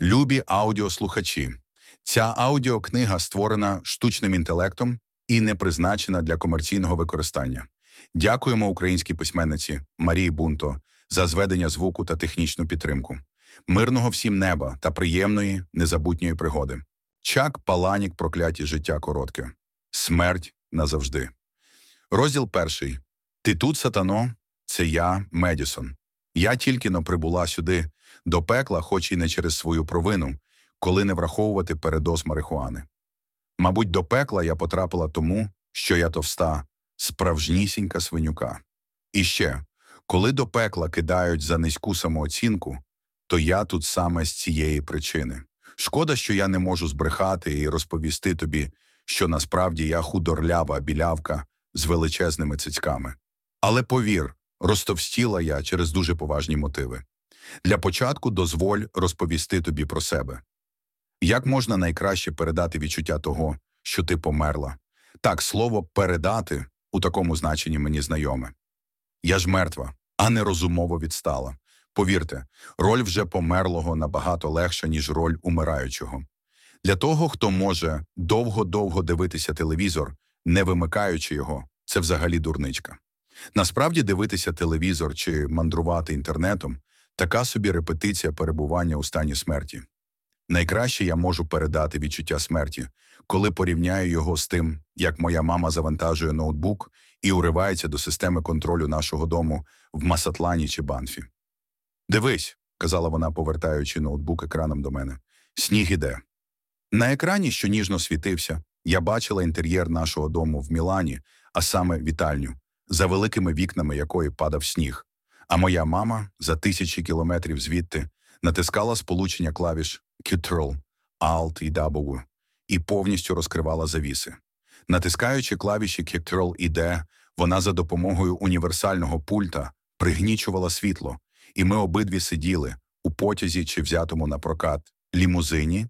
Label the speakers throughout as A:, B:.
A: Любі аудіослухачі. Ця аудіокнига створена штучним інтелектом і не призначена для комерційного використання. Дякуємо українській письменниці Марії Бунто за зведення звуку та технічну підтримку. Мирного всім неба та приємної, незабутньої пригоди. Чак Паланік прокляті життя коротке. Смерть назавжди. Розділ перший. Ти тут, сатано, це я, Медісон. Я тільки но прибула сюди, до пекла, хоч і не через свою провину, коли не враховувати передоз марихуани. Мабуть, до пекла я потрапила тому, що я товста, справжнісінька свинюка. І ще, коли до пекла кидають за низьку самооцінку, то я тут саме з цієї причини. Шкода, що я не можу збрехати і розповісти тобі, що насправді я худорлява білявка з величезними цицьками. Але повір, розтовстіла я через дуже поважні мотиви. Для початку дозволь розповісти тобі про себе. Як можна найкраще передати відчуття того, що ти померла? Так, слово передати у такому значенні мені знайоме. Я ж мертва, а не розумово відстала. Повірте, роль вже померлого набагато легша, ніж роль умираючого. Для того, хто може довго-довго дивитися телевізор, не вимикаючи його, це взагалі дурничка. Насправді дивитися телевізор чи мандрувати інтернетом така собі репетиція перебування у стані смерті. Найкраще я можу передати відчуття смерті, коли порівняю його з тим, як моя мама завантажує ноутбук і уривається до системи контролю нашого дому в Масатлані чи Банфі. Дивись, казала вона, повертаючи ноутбук екраном до мене, сніг іде. На екрані, що ніжно світився, я бачила інтер'єр нашого дому в Мілані, а саме вітальню, за великими вікнами якої падав сніг. А моя мама за тисячі кілометрів звідти натискала сполучення клавіш Ctrl, Alt і W і повністю розкривала завіси. Натискаючи клавіші Ctrl і D, вона за допомогою універсального пульта пригнічувала світло, і ми обидві сиділи у потязі чи взятому на прокат лімузині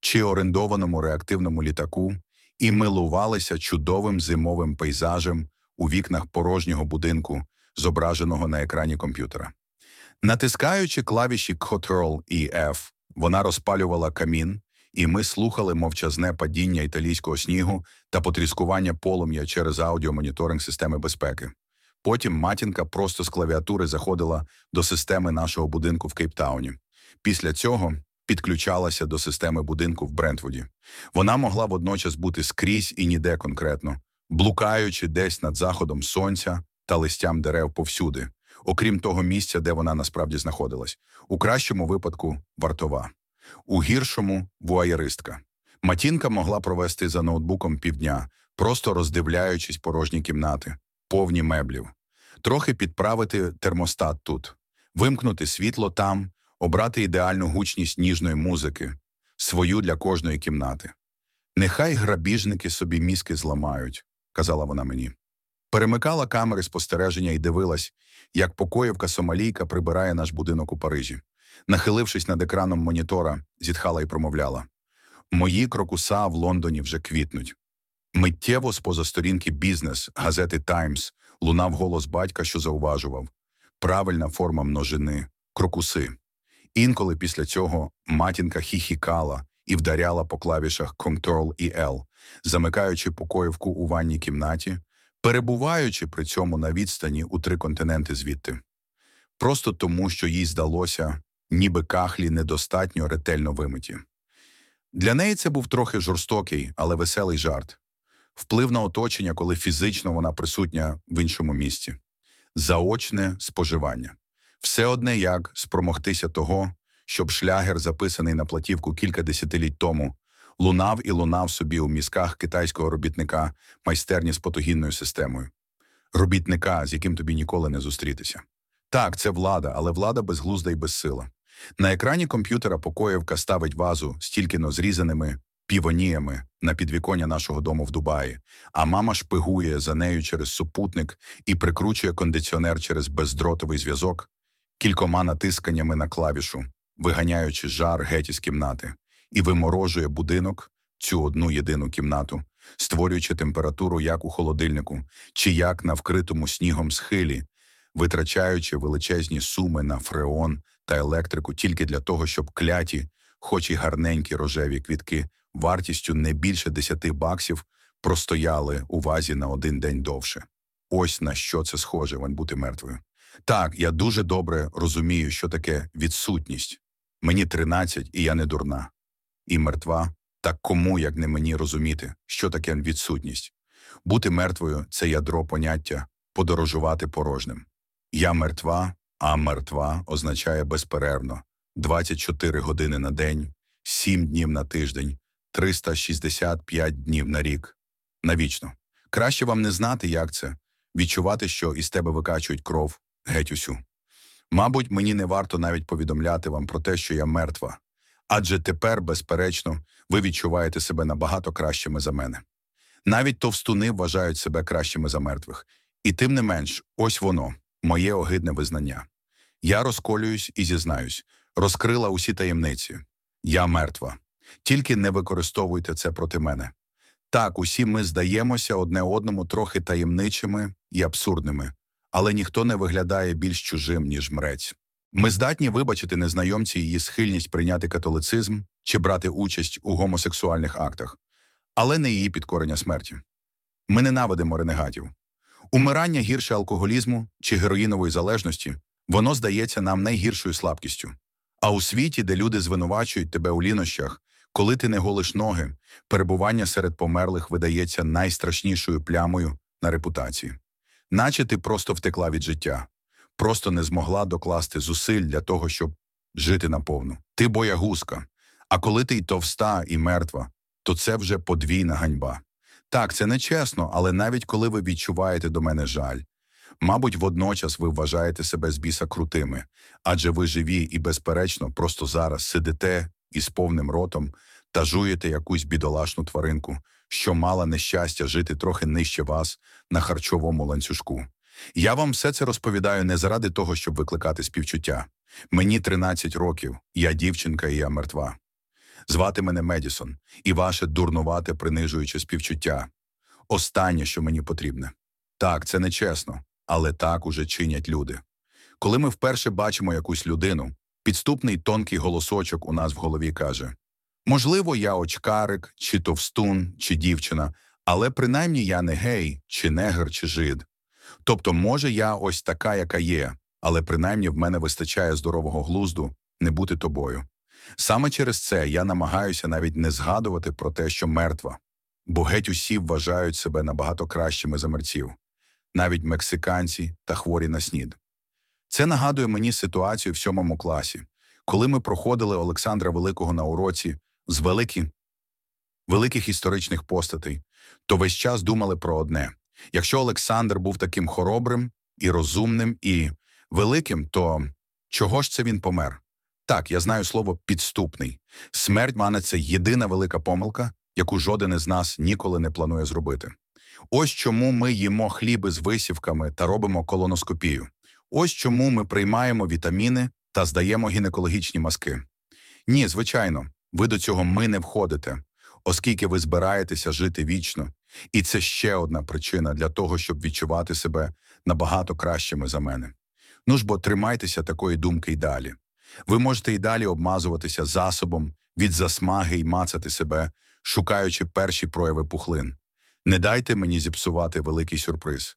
A: чи орендованому реактивному літаку і милувалися чудовим зимовим пейзажем у вікнах порожнього будинку, зображеного на екрані комп'ютера. Натискаючи клавіші Ctrl і F, вона розпалювала камін, і ми слухали мовчазне падіння італійського снігу та потріскування полум'я через аудіомоніторинг системи безпеки. Потім матінка просто з клавіатури заходила до системи нашого будинку в Кейптауні. Після цього підключалася до системи будинку в Брентвуді. Вона могла водночас бути скрізь і ніде конкретно, блукаючи десь над заходом сонця та листям дерев повсюди, окрім того місця, де вона насправді знаходилась. У кращому випадку вартова, у гіршому вуаєристка. Матінка могла провести за ноутбуком півдня, просто роздивляючись порожні кімнати, повні меблів, трохи підправити термостат тут, вимкнути світло там, обрати ідеальну гучність ніжної музики, свою для кожної кімнати. Нехай грабіжники собі мізки зламають, казала вона мені. Перемикала камери спостереження і дивилась, як покоївка Сомалійка прибирає наш будинок у Парижі. Нахилившись над екраном монітора, зітхала і промовляла: Мої крокуса в Лондоні вже квітнуть. Миттєво з поза сторінки бізнес газети Таймс лунав голос батька, що зауважував правильна форма множини, крокуси. Інколи після цього матінка хіхікала і вдаряла по клавішах Ctrl і L, замикаючи покоївку у ванній кімнаті, перебуваючи при цьому на відстані у три континенти звідти, просто тому, що їй здалося, ніби кахлі недостатньо ретельно вимиті. Для неї це був трохи жорстокий, але веселий жарт, вплив на оточення, коли фізично вона присутня в іншому місці, заочне споживання. Все одне як спромогтися того, щоб шлягер, записаний на платівку кілька десятиліть тому, лунав і лунав собі у мізках китайського робітника майстерні з потогінною системою, робітника, з яким тобі ніколи не зустрітися. Так, це влада, але влада безглузда і безсила. На екрані комп'ютера покоївка ставить вазу з тільки-но зрізаними півоніями на підвіконня нашого дому в Дубаї, а мама шпигує за нею через супутник і прикручує кондиціонер через бездротовий зв'язок кількома натисканнями на клавішу, виганяючи жар геть із кімнати, і виморожує будинок, цю одну єдину кімнату, створюючи температуру як у холодильнику, чи як на вкритому снігом схилі, витрачаючи величезні суми на фреон та електрику тільки для того, щоб кляті хоч і гарненькі рожеві квітки, вартістю не більше 10 баксів, простояли у вазі на один день довше. Ось на що це схоже вон бути мертвою. Так, я дуже добре розумію, що таке відсутність. Мені 13, і я не дурна. І мертва, так кому, як не мені розуміти, що таке відсутність. Бути мертвою це ядро поняття подорожувати порожнім. Я мертва, а мертва означає безперервно 24 години на день, 7 днів на тиждень, 365 днів на рік. Навічно. Краще вам не знати, як це, відчувати, що із тебе викачують кров геть усю. Мабуть, мені не варто навіть повідомляти вам про те, що я мертва, адже тепер, безперечно, ви відчуваєте себе набагато кращими за мене. Навіть товстуни вважають себе кращими за мертвих, і тим не менш, ось воно, моє огидне визнання. Я розколююсь і зізнаюсь, розкрила усі таємниці. Я мертва. Тільки не використовуйте це проти мене. Так, усі ми здаємося одне одному трохи таємничими і абсурдними, але ніхто не виглядає більш чужим, ніж мрець. Ми здатні вибачити незнайомці її схильність прийняти католицизм чи брати участь у гомосексуальних актах, але не її підкорення смерті. Ми ненавидимо ренегатів. Умирання гірше алкоголізму чи героїнової залежності воно здається нам найгіршою слабкістю. А у світі, де люди звинувачують тебе у лінощах, коли ти не голиш ноги, перебування серед померлих видається найстрашнішою плямою на репутації. Наче ти просто втекла від життя, просто не змогла докласти зусиль для того, щоб жити наповну. Ти боягузка. А коли ти й товста і мертва, то це вже подвійна ганьба. Так, це нечесно, але навіть коли ви відчуваєте до мене жаль, мабуть, водночас ви вважаєте себе з біса крутими, адже ви живі і, безперечно, просто зараз сидите із повним ротом та жуєте якусь бідолашну тваринку, що мала нещастя жити трохи нижче вас на харчовому ланцюжку. Я вам все це розповідаю не заради того, щоб викликати співчуття. Мені 13 років, я дівчинка і я мертва. Звати мене Медісон, і ваше дурнувате, принижуюче співчуття. Останнє, що мені потрібне. Так, це нечесно, але так уже чинять люди. Коли ми вперше бачимо якусь людину, підступний тонкий голосочок у нас в голові каже можливо, я очкарик, чи товстун, чи дівчина, але принаймні я не гей, чи негр, чи жид. Тобто, може, я ось така, яка є, але принаймні в мене вистачає здорового глузду не бути тобою. Саме через це я намагаюся навіть не згадувати про те, що мертва, бо геть усі вважають себе набагато кращими за мерців, навіть мексиканці та хворі на снід. Це нагадує мені ситуацію в сьомому класі, коли ми проходили Олександра Великого на уроці з великі, великих історичних постатей, то весь час думали про одне якщо Олександр був таким хоробрим і розумним і великим, то чого ж це він помер? Так, я знаю слово підступний. Смерть мане це єдина велика помилка, яку жоден із нас ніколи не планує зробити. Ось чому ми їмо хліби з висівками та робимо колоноскопію. Ось чому ми приймаємо вітаміни та здаємо гінекологічні маски. Ні, звичайно, ви до цього ми не входите, оскільки ви збираєтеся жити вічно, і це ще одна причина для того, щоб відчувати себе набагато кращими за мене. Ну ж бо тримайтеся такої думки й далі. Ви можете й далі обмазуватися засобом від засмаги й мацати себе, шукаючи перші прояви пухлин. Не дайте мені зіпсувати великий сюрприз.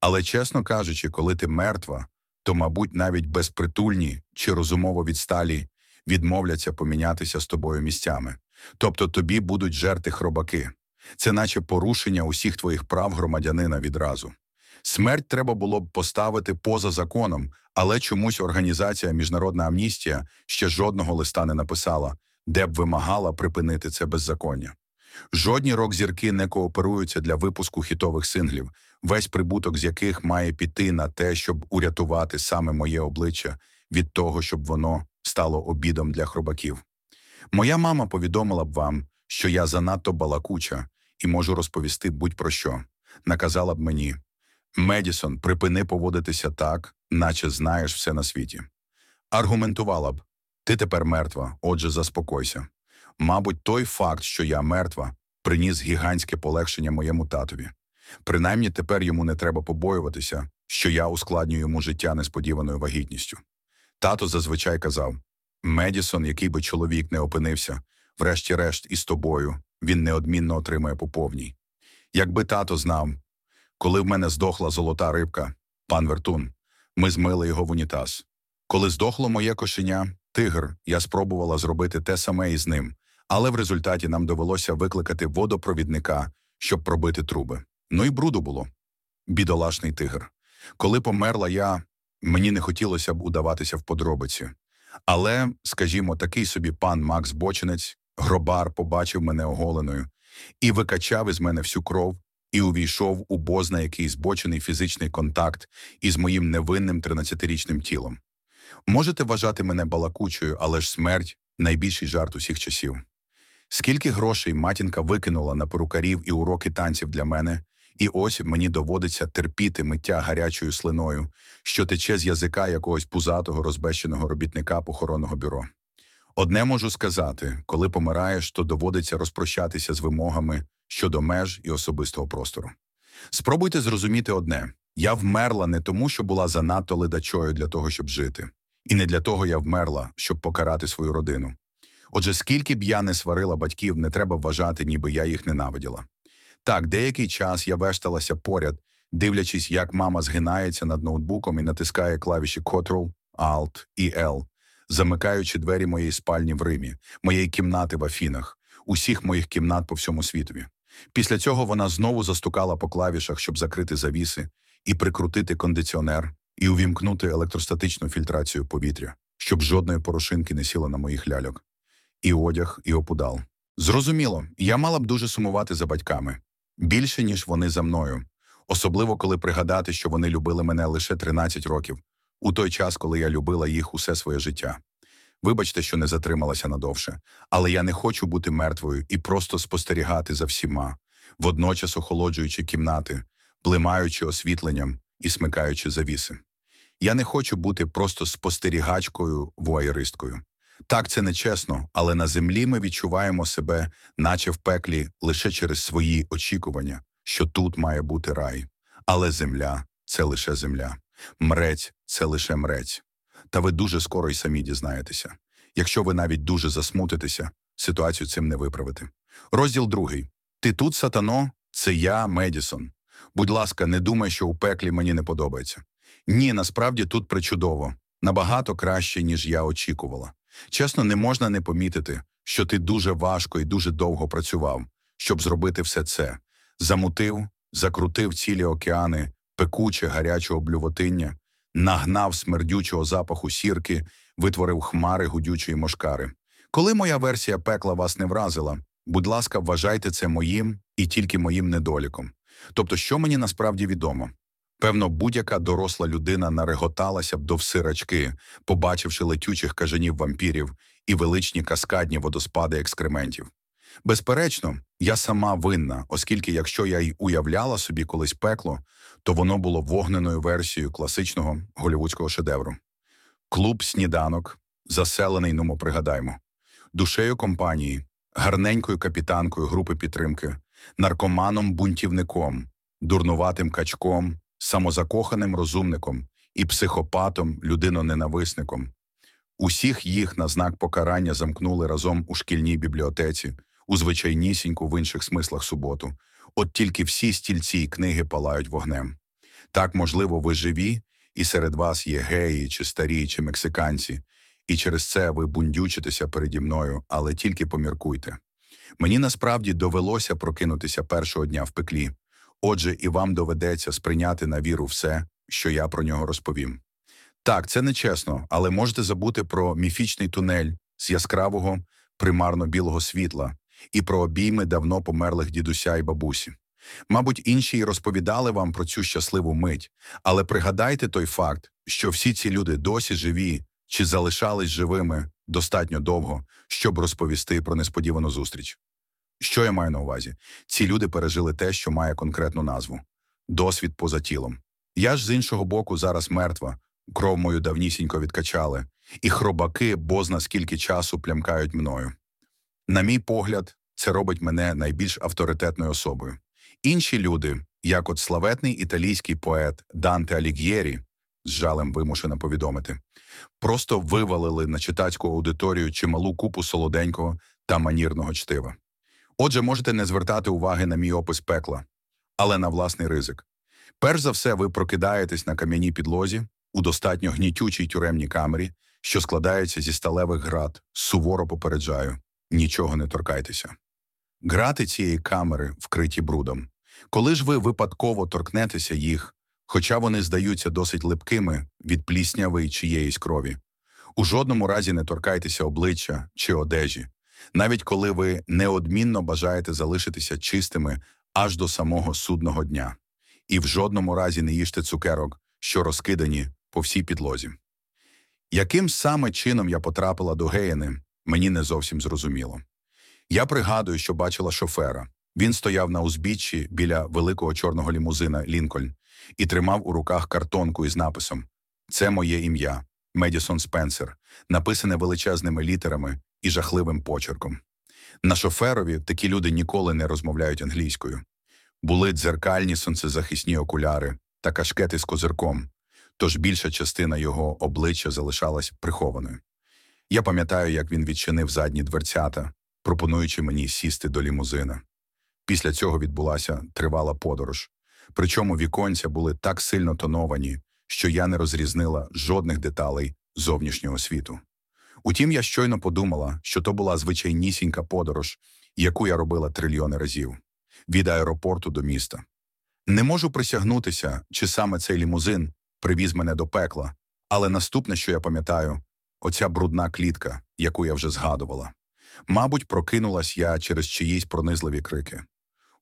A: Але, чесно кажучи, коли ти мертва, то, мабуть, навіть безпритульні чи розумово відсталі відмовляться помінятися з тобою місцями. Тобто тобі будуть жерти хробаки. Це наче порушення усіх твоїх прав громадянина відразу. Смерть треба було б поставити поза законом, але чомусь організація Міжнародна амністія ще жодного листа не написала, де б вимагала припинити це беззаконня. Жодні рок-зірки не кооперуються для випуску хітових синглів, весь прибуток з яких має піти на те, щоб урятувати саме моє обличчя від того, щоб воно стало обідом для хробаків. Моя мама повідомила б вам, що я занадто балакуча і можу розповісти будь-про що. Наказала б мені Медісон, припини поводитися так, наче знаєш все на світі. Аргументувала б ти тепер мертва, отже, заспокойся. Мабуть, той факт, що я мертва, приніс гігантське полегшення моєму татові. Принаймні тепер йому не треба побоюватися, що я ускладнюю йому життя несподіваною вагітністю. Тато зазвичай казав Медісон, який би чоловік не опинився, врешті-решт із тобою, він неодмінно отримає по повній. Якби тато знав, коли в мене здохла золота рибка, пан Вертун, ми змили його в унітаз. Коли здохло моє кошеня, тигр, я спробувала зробити те саме із ним, але в результаті нам довелося викликати водопровідника, щоб пробити труби. Ну і бруду було. Бідолашний тигр. Коли померла я, мені не хотілося б удаватися в подробиці. Але, скажімо, такий собі пан Макс Бочинець, гробар, побачив мене оголеною і викачав із мене всю кров і увійшов у бозна який збочений фізичний контакт із моїм невинним 13-річним тілом. Можете вважати мене балакучою, але ж смерть найбільший жарт усіх часів. Скільки грошей матінка викинула на перукарів і уроки танців для мене, і ось мені доводиться терпіти миття гарячою слиною, що тече з язика якогось пузатого розбещеного робітника похоронного бюро. Одне можу сказати, коли помираєш, то доводиться розпрощатися з вимогами щодо меж і особистого простору. Спробуйте зрозуміти одне: я вмерла не тому, що була занадто ледачою для того, щоб жити, і не для того я вмерла, щоб покарати свою родину. Отже, скільки б я не сварила батьків, не треба вважати, ніби я їх ненавиділа. Так, деякий час я вешталася поряд, дивлячись, як мама згинається над ноутбуком і натискає клавіші Ctrl, Alt і L, замикаючи двері моєї спальні в Римі, моєї кімнати в Афінах, усіх моїх кімнат по всьому світові. Після цього вона знову застукала по клавішах, щоб закрити завіси, і прикрутити кондиціонер, і увімкнути електростатичну фільтрацію повітря, щоб жодної порошинки не сіло на моїх ляльок. І одяг, і опудал. Зрозуміло, я мала б дуже сумувати за батьками більше, ніж вони за мною, особливо коли пригадати, що вони любили мене лише 13 років, у той час, коли я любила їх усе своє життя. Вибачте, що не затрималася надовше, але я не хочу бути мертвою і просто спостерігати за всіма, водночас охолоджуючи кімнати, блимаючи освітленням і смикаючи завіси. Я не хочу бути просто спостерігачкою вуайеристкою. Так, це нечесно, але на землі ми відчуваємо себе, наче в пеклі, лише через свої очікування, що тут має бути рай. Але земля це лише земля, мрець це лише мрець. Та ви дуже скоро й самі дізнаєтеся. Якщо ви навіть дуже засмутитеся, ситуацію цим не виправити. Розділ другий. Ти тут, сатано, це я, Медісон. Будь ласка, не думай, що у пеклі мені не подобається. Ні, насправді тут причудово, набагато краще, ніж я очікувала. Чесно, не можна не помітити, що ти дуже важко і дуже довго працював, щоб зробити все це. Замутив, закрутив цілі океани, пекуче гарячого блювотиння, нагнав смердючого запаху сірки, витворив хмари гудючої мошкари. Коли моя версія пекла вас не вразила, будь ласка, вважайте це моїм і тільки моїм недоліком. Тобто, що мені насправді відомо? Певно, будь-яка доросла людина нареготалася б до всирачки, побачивши летючих кажанів вампірів і величні каскадні водоспади екскрементів. Безперечно, я сама винна, оскільки якщо я й уявляла собі колись пекло, то воно було вогненою версією класичного голівудського шедевру. Клуб сніданок, заселений, ну, пригадаймо, душею компанії, гарненькою капітанкою групи підтримки, наркоманом-бунтівником, дурнуватим качком, самозакоханим розумником і психопатом, людиноненависником. Усіх їх на знак покарання замкнули разом у шкільній бібліотеці, у звичайнісіньку в інших смислах суботу. От тільки всі стільці й книги палають вогнем. Так, можливо, ви живі, і серед вас є геї, чи старі, чи мексиканці, і через це ви бундючитеся переді мною, але тільки поміркуйте. Мені насправді довелося прокинутися першого дня в пеклі, отже, і вам доведеться сприйняти на віру все, що я про нього розповім. Так, це нечесно, але можете забути про міфічний тунель з яскравого, примарно білого світла і про обійми давно померлих дідуся і бабусі. Мабуть, інші й розповідали вам про цю щасливу мить, але пригадайте той факт, що всі ці люди досі живі чи залишались живими достатньо довго, щоб розповісти про несподівану зустріч. Що я маю на увазі? Ці люди пережили те, що має конкретну назву досвід поза тілом. Я ж з іншого боку зараз мертва, кров мою давнісінько відкачали, і хробаки бозна скільки часу плямкають мною. На мій погляд, це робить мене найбільш авторитетною особою. Інші люди, як от славетний італійський поет Данте Аліг'єрі, з жалем вимушено повідомити. Просто вивалили на читацьку аудиторію чималу купу солоденького та манірного чтива. Отже, можете не звертати уваги на мій опис пекла, але на власний ризик. Перш за все, ви прокидаєтесь на кам'яній підлозі у достатньо гнітючій тюремній камері, що складається зі сталевих град, суворо попереджаю, нічого не торкайтеся. Грати цієї камери вкриті брудом. Коли ж ви випадково торкнетеся їх, хоча вони здаються досить липкими від плісняви чиєїсь крові, у жодному разі не торкайтеся обличчя чи одежі, навіть коли ви неодмінно бажаєте залишитися чистими аж до самого судного дня, і в жодному разі не їжте цукерок, що розкидані по всій підлозі. Яким саме чином я потрапила до Геєни, мені не зовсім зрозуміло. Я пригадую, що бачила шофера. Він стояв на узбіччі біля великого чорного лімузина Лінкольн і тримав у руках картонку із написом Це моє ім'я Медісон Спенсер, написане величезними літерами і жахливим почерком. На шоферові такі люди ніколи не розмовляють англійською. Були дзеркальні сонцезахисні окуляри та кашкети з козирком, тож більша частина його обличчя залишалась прихованою. Я пам'ятаю, як він відчинив задні дверцята, пропонуючи мені сісти до лімузина. Після цього відбулася тривала подорож. Причому віконця були так сильно тоновані, що я не розрізнила жодних деталей зовнішнього світу. Утім, я щойно подумала, що то була звичайнісінька подорож, яку я робила трильйони разів від аеропорту до міста. Не можу присягнутися, чи саме цей лімузин привіз мене до пекла, але наступне, що я пам'ятаю, оця брудна клітка, яку я вже згадувала. Мабуть, прокинулась я через чиїсь пронизливі крики.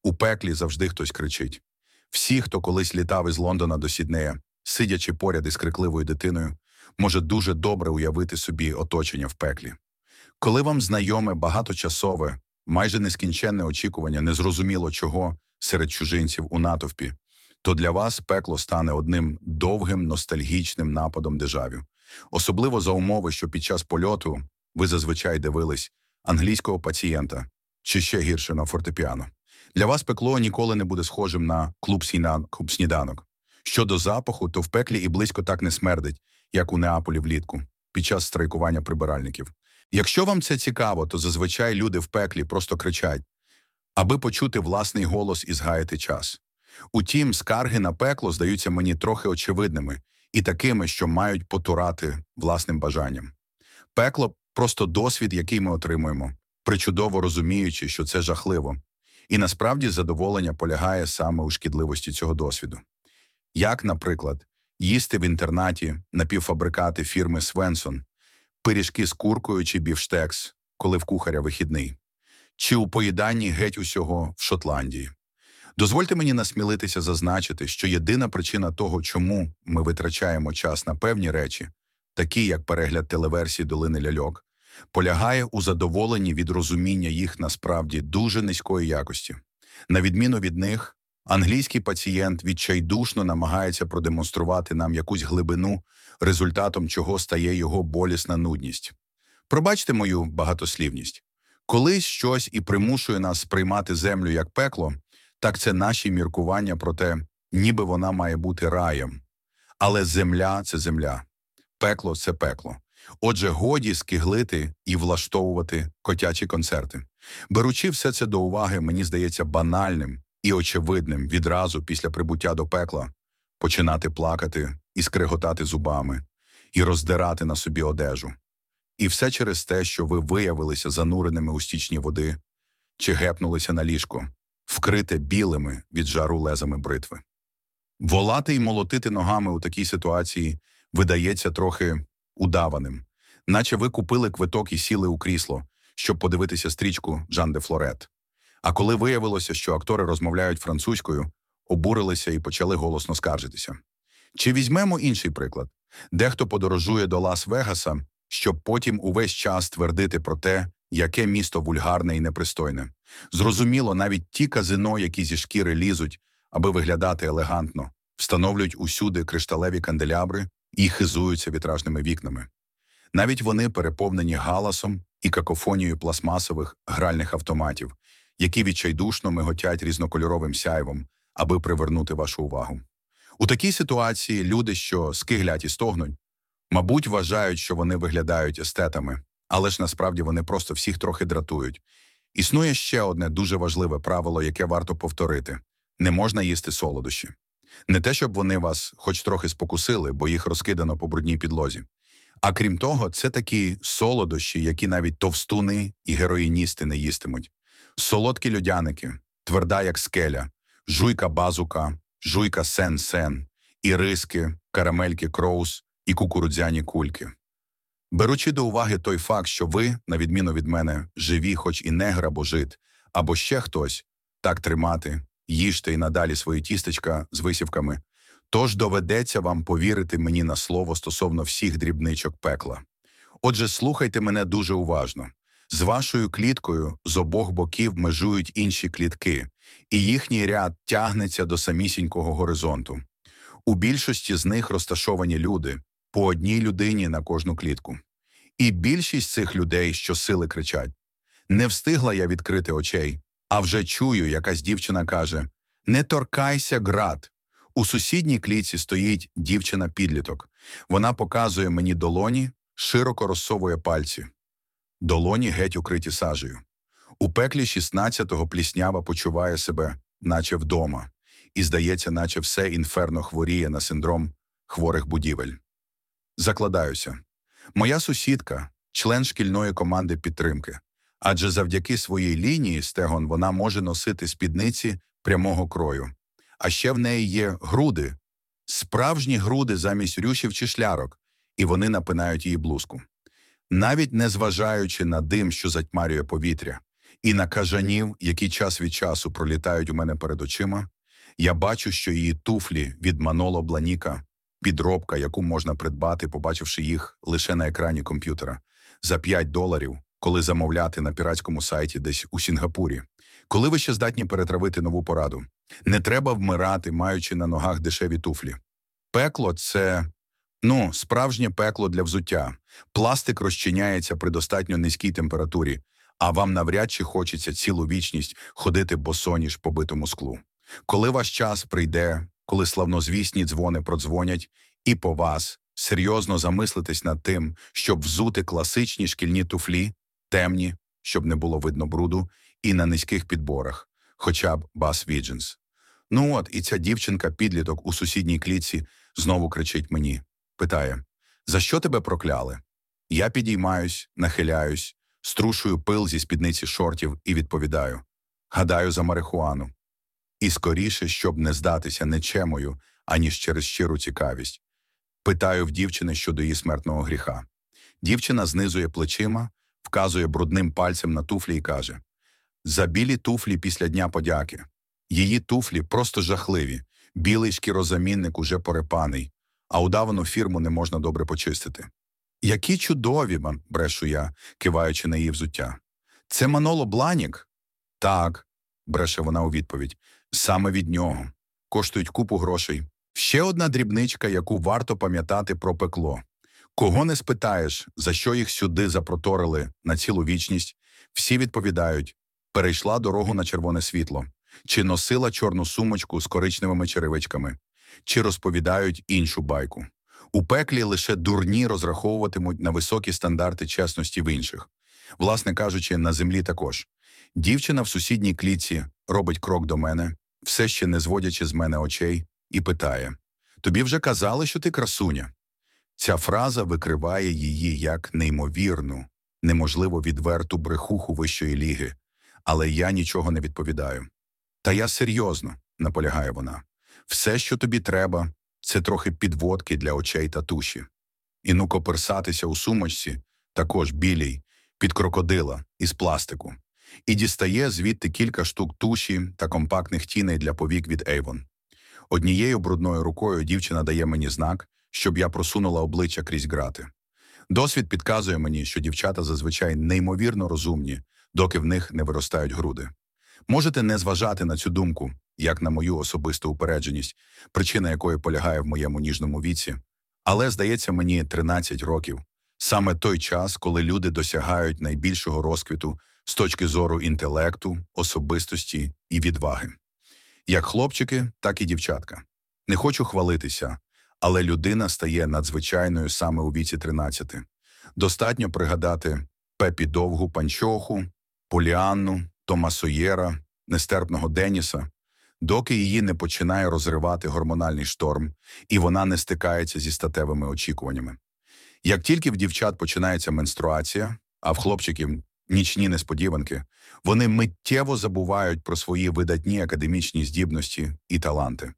A: У пеклі завжди хтось кричить. Всі, хто колись літав із Лондона до Сіднея, сидячи поряд із крикливою дитиною, може дуже добре уявити собі оточення в пеклі. Коли вам знайоме багаточасове, майже нескінченне очікування незрозуміло чого серед чужинців у натовпі, то для вас пекло стане одним довгим ностальгічним нападом дежавю, особливо за умови, що під час польоту ви зазвичай дивились англійського пацієнта чи ще гірше на фортепіано. Для вас пекло ніколи не буде схожим на клуб сніданок. Щодо запаху, то в пеклі і близько так не смердить, як у Неаполі влітку, під час страйкування прибиральників. Якщо вам це цікаво, то зазвичай люди в пеклі просто кричать, аби почути власний голос і згаяти час. Утім, скарги на пекло здаються мені трохи очевидними і такими, що мають потурати власним бажанням. Пекло просто досвід, який ми отримуємо, причудово розуміючи, що це жахливо, і насправді задоволення полягає саме у шкідливості цього досвіду. Як, наприклад, їсти в інтернаті напівфабрикати фірми Свенсон, пиріжки з куркою чи бівштекс, коли в кухаря вихідний, чи у поїданні геть усього в Шотландії. Дозвольте мені насмілитися зазначити, що єдина причина того, чому ми витрачаємо час на певні речі, такі як перегляд телеверсії долини ляльок, полягає у задоволенні від розуміння їх насправді дуже низької якості. На відміну від них, англійський пацієнт відчайдушно намагається продемонструвати нам якусь глибину, результатом чого стає його болісна нудність. Пробачте мою багатослівність. Колись щось і примушує нас сприймати землю як пекло, так це наші міркування про те, ніби вона має бути раєм. Але земля це земля, пекло це пекло. Отже, годі скиглити і влаштовувати котячі концерти. Беручи все це до уваги, мені здається банальним і очевидним відразу після прибуття до пекла починати плакати і скриготати зубами, і роздирати на собі одежу. І все через те, що ви виявилися зануреними у стічні води чи гепнулися на ліжко, вкрите білими від жару лезами бритви. Волати й молотити ногами у такій ситуації видається трохи удаваним, наче ви купили квиток і сіли у крісло, щоб подивитися стрічку Жан де Флорет. А коли виявилося, що актори розмовляють французькою, обурилися і почали голосно скаржитися. Чи візьмемо інший приклад? Дехто подорожує до Лас-Вегаса, щоб потім увесь час твердити про те, яке місто вульгарне і непристойне. Зрозуміло, навіть ті казино, які зі шкіри лізуть, аби виглядати елегантно, встановлюють усюди кришталеві канделябри і хизуються вітражними вікнами. Навіть вони переповнені галасом і какофонією пластмасових гральних автоматів, які відчайдушно миготять різнокольоровим сяйвом, аби привернути вашу увагу. У такій ситуації люди, що скиглять і стогнуть, мабуть, вважають, що вони виглядають естетами, але ж насправді вони просто всіх трохи дратують. Існує ще одне дуже важливе правило, яке варто повторити: не можна їсти солодощі. Не те, щоб вони вас хоч трохи спокусили, бо їх розкидано по брудній підлозі. А крім того, це такі солодощі, які навіть товстуни і героїністи не їстимуть. Солодкі людяники, тверда, як скеля, жуйка базука, жуйка сен-сен, іриски, карамельки кроус і кукурудзяні кульки. Беручи до уваги той факт, що ви, на відміну від мене, живі, хоч і не грабожит, або ще хтось, так тримати, їжте і надалі свої тістечка з висівками, тож доведеться вам повірити мені на слово стосовно всіх дрібничок пекла. Отже, слухайте мене дуже уважно. З вашою кліткою з обох боків межують інші клітки, і їхній ряд тягнеться до самісінького горизонту. У більшості з них розташовані люди по одній людині на кожну клітку. І більшість цих людей щосили кричать: Не встигла я відкрити очей, а вже чую, якась дівчина каже: Не торкайся, град. У сусідній клітці стоїть дівчина-підліток. Вона показує мені долоні, широко розсовує пальці. Долоні геть укриті сажею. У пеклі 16-го пліснява почуває себе, наче вдома, і здається, наче все інферно хворіє на синдром хворих будівель. Закладаюся. Моя сусідка, член шкільної команди підтримки, адже завдяки своїй лінії стегон вона може носити спідниці прямого крою. А ще в неї є груди, справжні груди замість рюшів чи шлярок, і вони напинають її блузку. Навіть не зважаючи на дим, що затьмарює повітря, і на кажанів, які час від часу пролітають у мене перед очима, я бачу, що її туфлі від Маноло Бланіка, підробка, яку можна придбати, побачивши їх лише на екрані комп'ютера, за 5 доларів, коли замовляти на піратському сайті десь у Сінгапурі. Коли ви ще здатні перетравити нову пораду, не треба вмирати, маючи на ногах дешеві туфлі. Пекло це ну, справжнє пекло для взуття. Пластик розчиняється при достатньо низькій температурі, а вам навряд чи хочеться цілу вічність ходити босоніж по битому склу. Коли ваш час прийде, коли славнозвісні дзвони продзвонять, і по вас серйозно замислитесь над тим, щоб взути класичні шкільні туфлі, темні, щоб не було видно бруду, і на низьких підборах, хоча б бас Відженс. Ну от і ця дівчинка-підліток у сусідній клітці знову кричить мені, питає: За що тебе прокляли? Я підіймаюсь, нахиляюсь, струшую пил зі спідниці шортів і відповідаю: Гадаю, за марихуану. І скоріше, щоб не здатися нечемою, аніж через щиру цікавість. Питаю в дівчини щодо її смертного гріха. Дівчина знизує плечима, вказує брудним пальцем на туфлі і каже: За білі туфлі після Дня подяки. Її туфлі просто жахливі, білий шкірозамінник уже порепаний, а удавану фірму не можна добре почистити. Які чудові, брешу я, киваючи на її взуття. Це Маноло Бланік? Так, бреше вона у відповідь. Саме від нього. Коштують купу грошей. Ще одна дрібничка, яку варто пам'ятати про пекло. Кого не спитаєш, за що їх сюди запроторили на цілу вічність, всі відповідають перейшла дорогу на червоне світло, чи носила чорну сумочку з коричневими черевичками, чи розповідають іншу байку. У пеклі лише дурні розраховуватимуть на високі стандарти чесності в інших. Власне кажучи, на землі також. Дівчина в сусідній клітці робить крок до мене, все ще не зводячи з мене очей, і питає: Тобі вже казали, що ти красуня. Ця фраза викриває її як неймовірну, неможливо відверту брехуху вищої ліги, але я нічого не відповідаю. Та я серйозно, наполягає вона, все, що тобі треба, це трохи підводки для очей та туші. І ну коперсатися у сумочці, також білій, під крокодила із пластику, і дістає звідти кілька штук туші та компактних тіней для повік від Avon. Однією брудною рукою дівчина дає мені знак, щоб я просунула обличчя крізь грати. Досвід підказує мені, що дівчата зазвичай неймовірно розумні, доки в них не виростають груди. Можете не зважати на цю думку, як на мою особисту упередженість, причина якої полягає в моєму ніжному віці, але здається мені 13 років саме той час, коли люди досягають найбільшого розквіту з точки зору інтелекту, особистості і відваги. Як хлопчики, так і дівчатка. Не хочу хвалитися, але людина стає надзвичайною саме у віці 13. Достатньо пригадати Пепі Довгу Панчоху, Поліанну, Тома Сойєра, нестерпного Деніса, доки її не починає розривати гормональний шторм, і вона не стикається зі статевими очікуваннями. Як тільки в дівчат починається менструація, а в хлопчиків нічні несподіванки, вони миттєво забувають про свої видатні академічні здібності і таланти.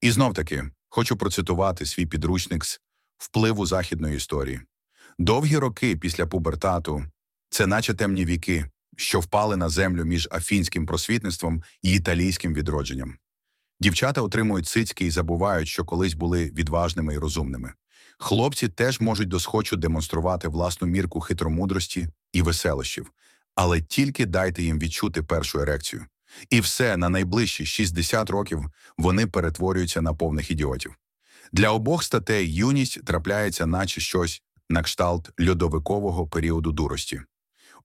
A: І знов таки хочу процитувати свій підручник з впливу західної історії. Довгі роки після пубертату це наче темні віки, що впали на землю між афінським просвітництвом і італійським відродженням. Дівчата отримують цицьки і забувають, що колись були відважними і розумними. Хлопці теж можуть досхочу демонструвати власну мірку хитромудрості і веселощів, але тільки дайте їм відчути першу ерекцію. І все на найближчі 60 років вони перетворюються на повних ідіотів. Для обох статей юність трапляється, наче щось на кшталт льодовикового періоду дурості.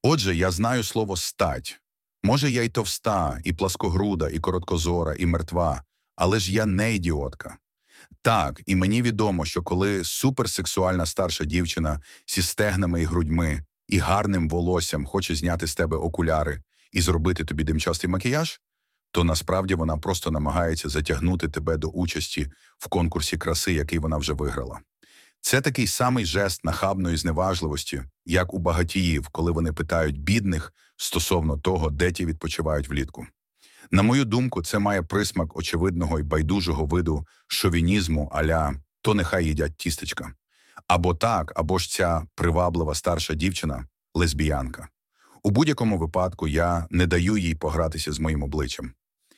A: Отже, я знаю слово стать. Може, я й товста, і пласкогруда, і короткозора, і мертва, але ж я не ідіотка. Так, і мені відомо, що коли суперсексуальна старша дівчина зі стегнами і грудьми і гарним волоссям хоче зняти з тебе окуляри і зробити тобі димчастий макіяж, то насправді вона просто намагається затягнути тебе до участі в конкурсі краси, який вона вже виграла. Це такий самий жест нахабної зневажливості, як у багатіїв, коли вони питають бідних стосовно того, де ті відпочивають влітку. На мою думку, це має присмак очевидного і байдужого виду шовінізму аля то нехай їдять тістечка. Або так, або ж ця приваблива старша дівчина лесбіянка. У будь-якому випадку я не даю їй погратися з моїм обличчям.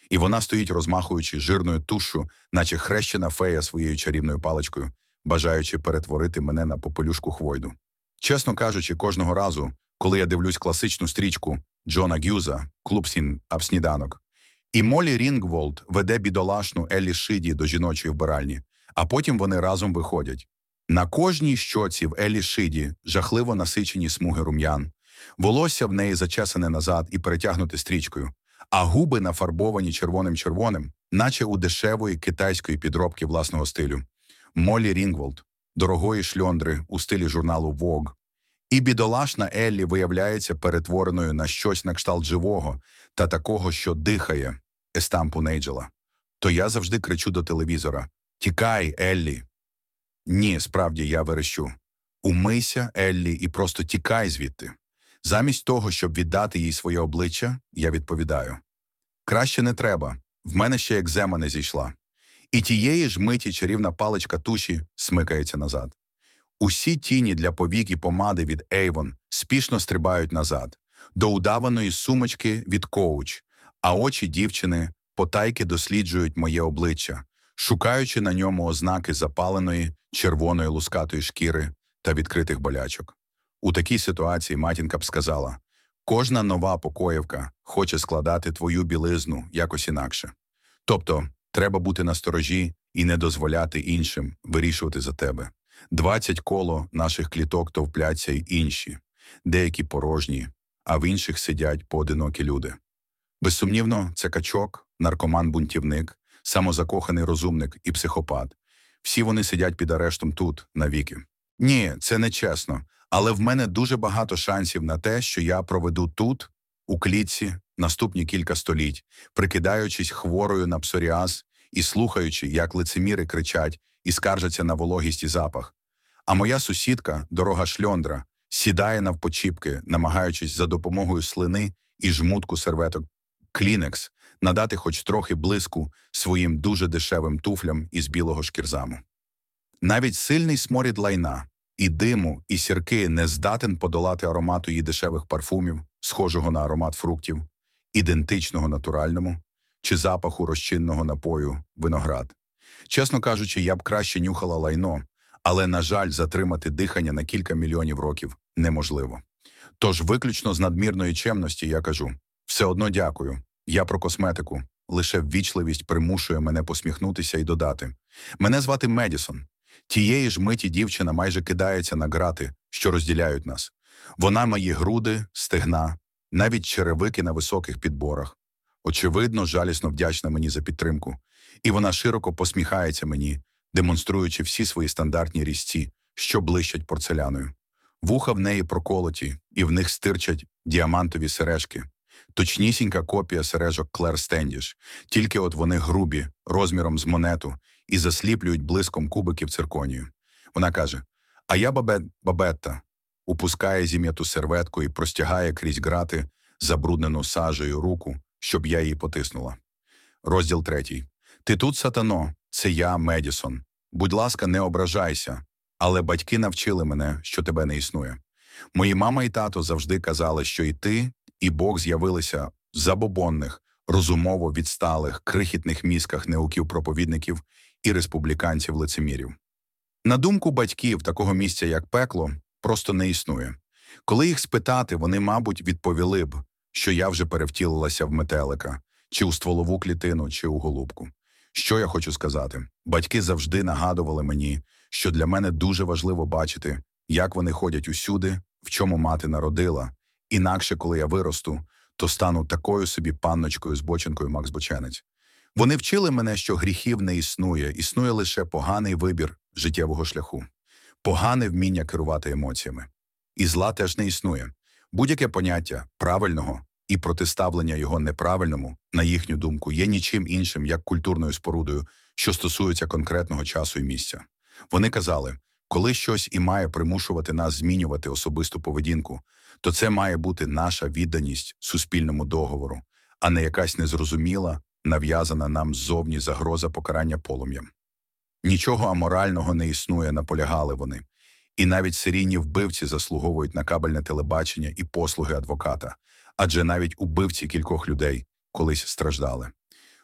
A: І вона стоїть, розмахуючи жирною тушу, наче хрещена фея своєю чарівною паличкою, бажаючи перетворити мене на попелюшку хвойду. Чесно кажучи, кожного разу, коли я дивлюсь класичну стрічку Джона Гюза, клуб сніданок, і Молі Рінгволд веде бідолашну Еллі Шиді до жіночої вбиральні, а потім вони разом виходять. На кожній щоці в Еллі Шиді жахливо насичені смуги рум'ян, волосся в неї зачесане назад і перетягнуте стрічкою, а губи нафарбовані червоним-червоним, наче у дешевої китайської підробки власного стилю. Молі Рінгволд, дорогої шльондри у стилі журналу Vogue. І бідолашна Еллі виявляється перетвореною на щось на кшталт живого та такого, що дихає естампу Нейджела. То я завжди кричу до телевізора Тікай, Еллі. Ні, справді я верещу. Умийся, Еллі, і просто тікай звідти. Замість того, щоб віддати їй своє обличчя, я відповідаю краще не треба. В мене ще екзема не зійшла. І тієї ж миті чарівна паличка туші смикається назад. Усі тіні для повік і помади від Avon спішно стрибають назад, до удаваної сумочки від коуч, а очі дівчини потайки досліджують моє обличчя, шукаючи на ньому ознаки запаленої червоної лускатої шкіри та відкритих болячок. У такій ситуації матінка б сказала кожна нова покоївка хоче складати твою білизну якось інакше. Тобто треба бути насторожі і не дозволяти іншим вирішувати за тебе. Двадцять коло наших кліток товпляться й інші, деякі порожні, а в інших сидять поодинокі люди. Безсумнівно, це качок, наркоман-бунтівник, самозакоханий розумник і психопат. Всі вони сидять під арештом тут, навіки. Ні, це не чесно, але в мене дуже багато шансів на те, що я проведу тут, у клітці, наступні кілька століть, прикидаючись хворою на псоріаз і слухаючи, як лицеміри кричать і скаржаться на вологість і запах. А моя сусідка, дорога шльондра, сідає навпочіпки, намагаючись за допомогою слини і жмутку серветок клінекс надати хоч трохи блиску своїм дуже дешевим туфлям із білого шкірзаму. Навіть сильний сморід лайна, і диму, і сірки не здатен подолати аромату її дешевих парфумів, схожого на аромат фруктів, ідентичного натуральному, чи запаху розчинного напою виноград. Чесно кажучи, я б краще нюхала лайно, але, на жаль, затримати дихання на кілька мільйонів років неможливо. Тож, виключно з надмірної чемності, я кажу все одно дякую. Я про косметику. Лише ввічливість примушує мене посміхнутися і додати. Мене звати Медісон. Тієї ж миті дівчина майже кидається на грати, що розділяють нас. Вона має груди, стегна, навіть черевики на високих підборах. очевидно, жалісно вдячна мені за підтримку, і вона широко посміхається мені, демонструючи всі свої стандартні різці, що блищать порцеляною. Вуха в неї проколоті, і в них стирчать діамантові сережки. Точнісінька копія сережок Клер Стендіш, тільки от вони грубі, розміром з монету, і засліплюють блиском кубиків цирконію. Вона каже: А я бабет, бабетта, упускає зім'яту серветку і простягає крізь грати забруднену сажею руку, щоб я її потиснула. Розділ третій. Ти тут, сатано, це я, Медісон. Будь ласка, не ображайся, але батьки навчили мене, що тебе не існує. Мої мама і тато завжди казали, що і ти, і Бог з'явилися в забобонних, розумово відсталих, крихітних мізках неуків-проповідників і республіканців-лицемірів. На думку батьків, такого місця, як пекло, просто не існує. Коли їх спитати, вони, мабуть, відповіли б, що я вже перевтілилася в метелика, чи у стволову клітину, чи у голубку. Що я хочу сказати? Батьки завжди нагадували мені, що для мене дуже важливо бачити, як вони ходять усюди, в чому мати народила. Інакше, коли я виросту, то стану такою собі панночкою з бочинкою Макс Боченець. Вони вчили мене, що гріхів не існує, існує лише поганий вибір життєвого шляху, погане вміння керувати емоціями. І зла теж не існує. Будь-яке поняття правильного і протиставлення його неправильному, на їхню думку, є нічим іншим, як культурною спорудою, що стосується конкретного часу і місця. Вони казали, коли щось і має примушувати нас змінювати особисту поведінку, то це має бути наша відданість суспільному договору, а не якась незрозуміла, нав'язана нам ззовні загроза покарання полум'ям. Нічого аморального не існує, наполягали вони, і навіть серійні вбивці заслуговують на кабельне телебачення і послуги адвоката, адже навіть убивці кількох людей колись страждали.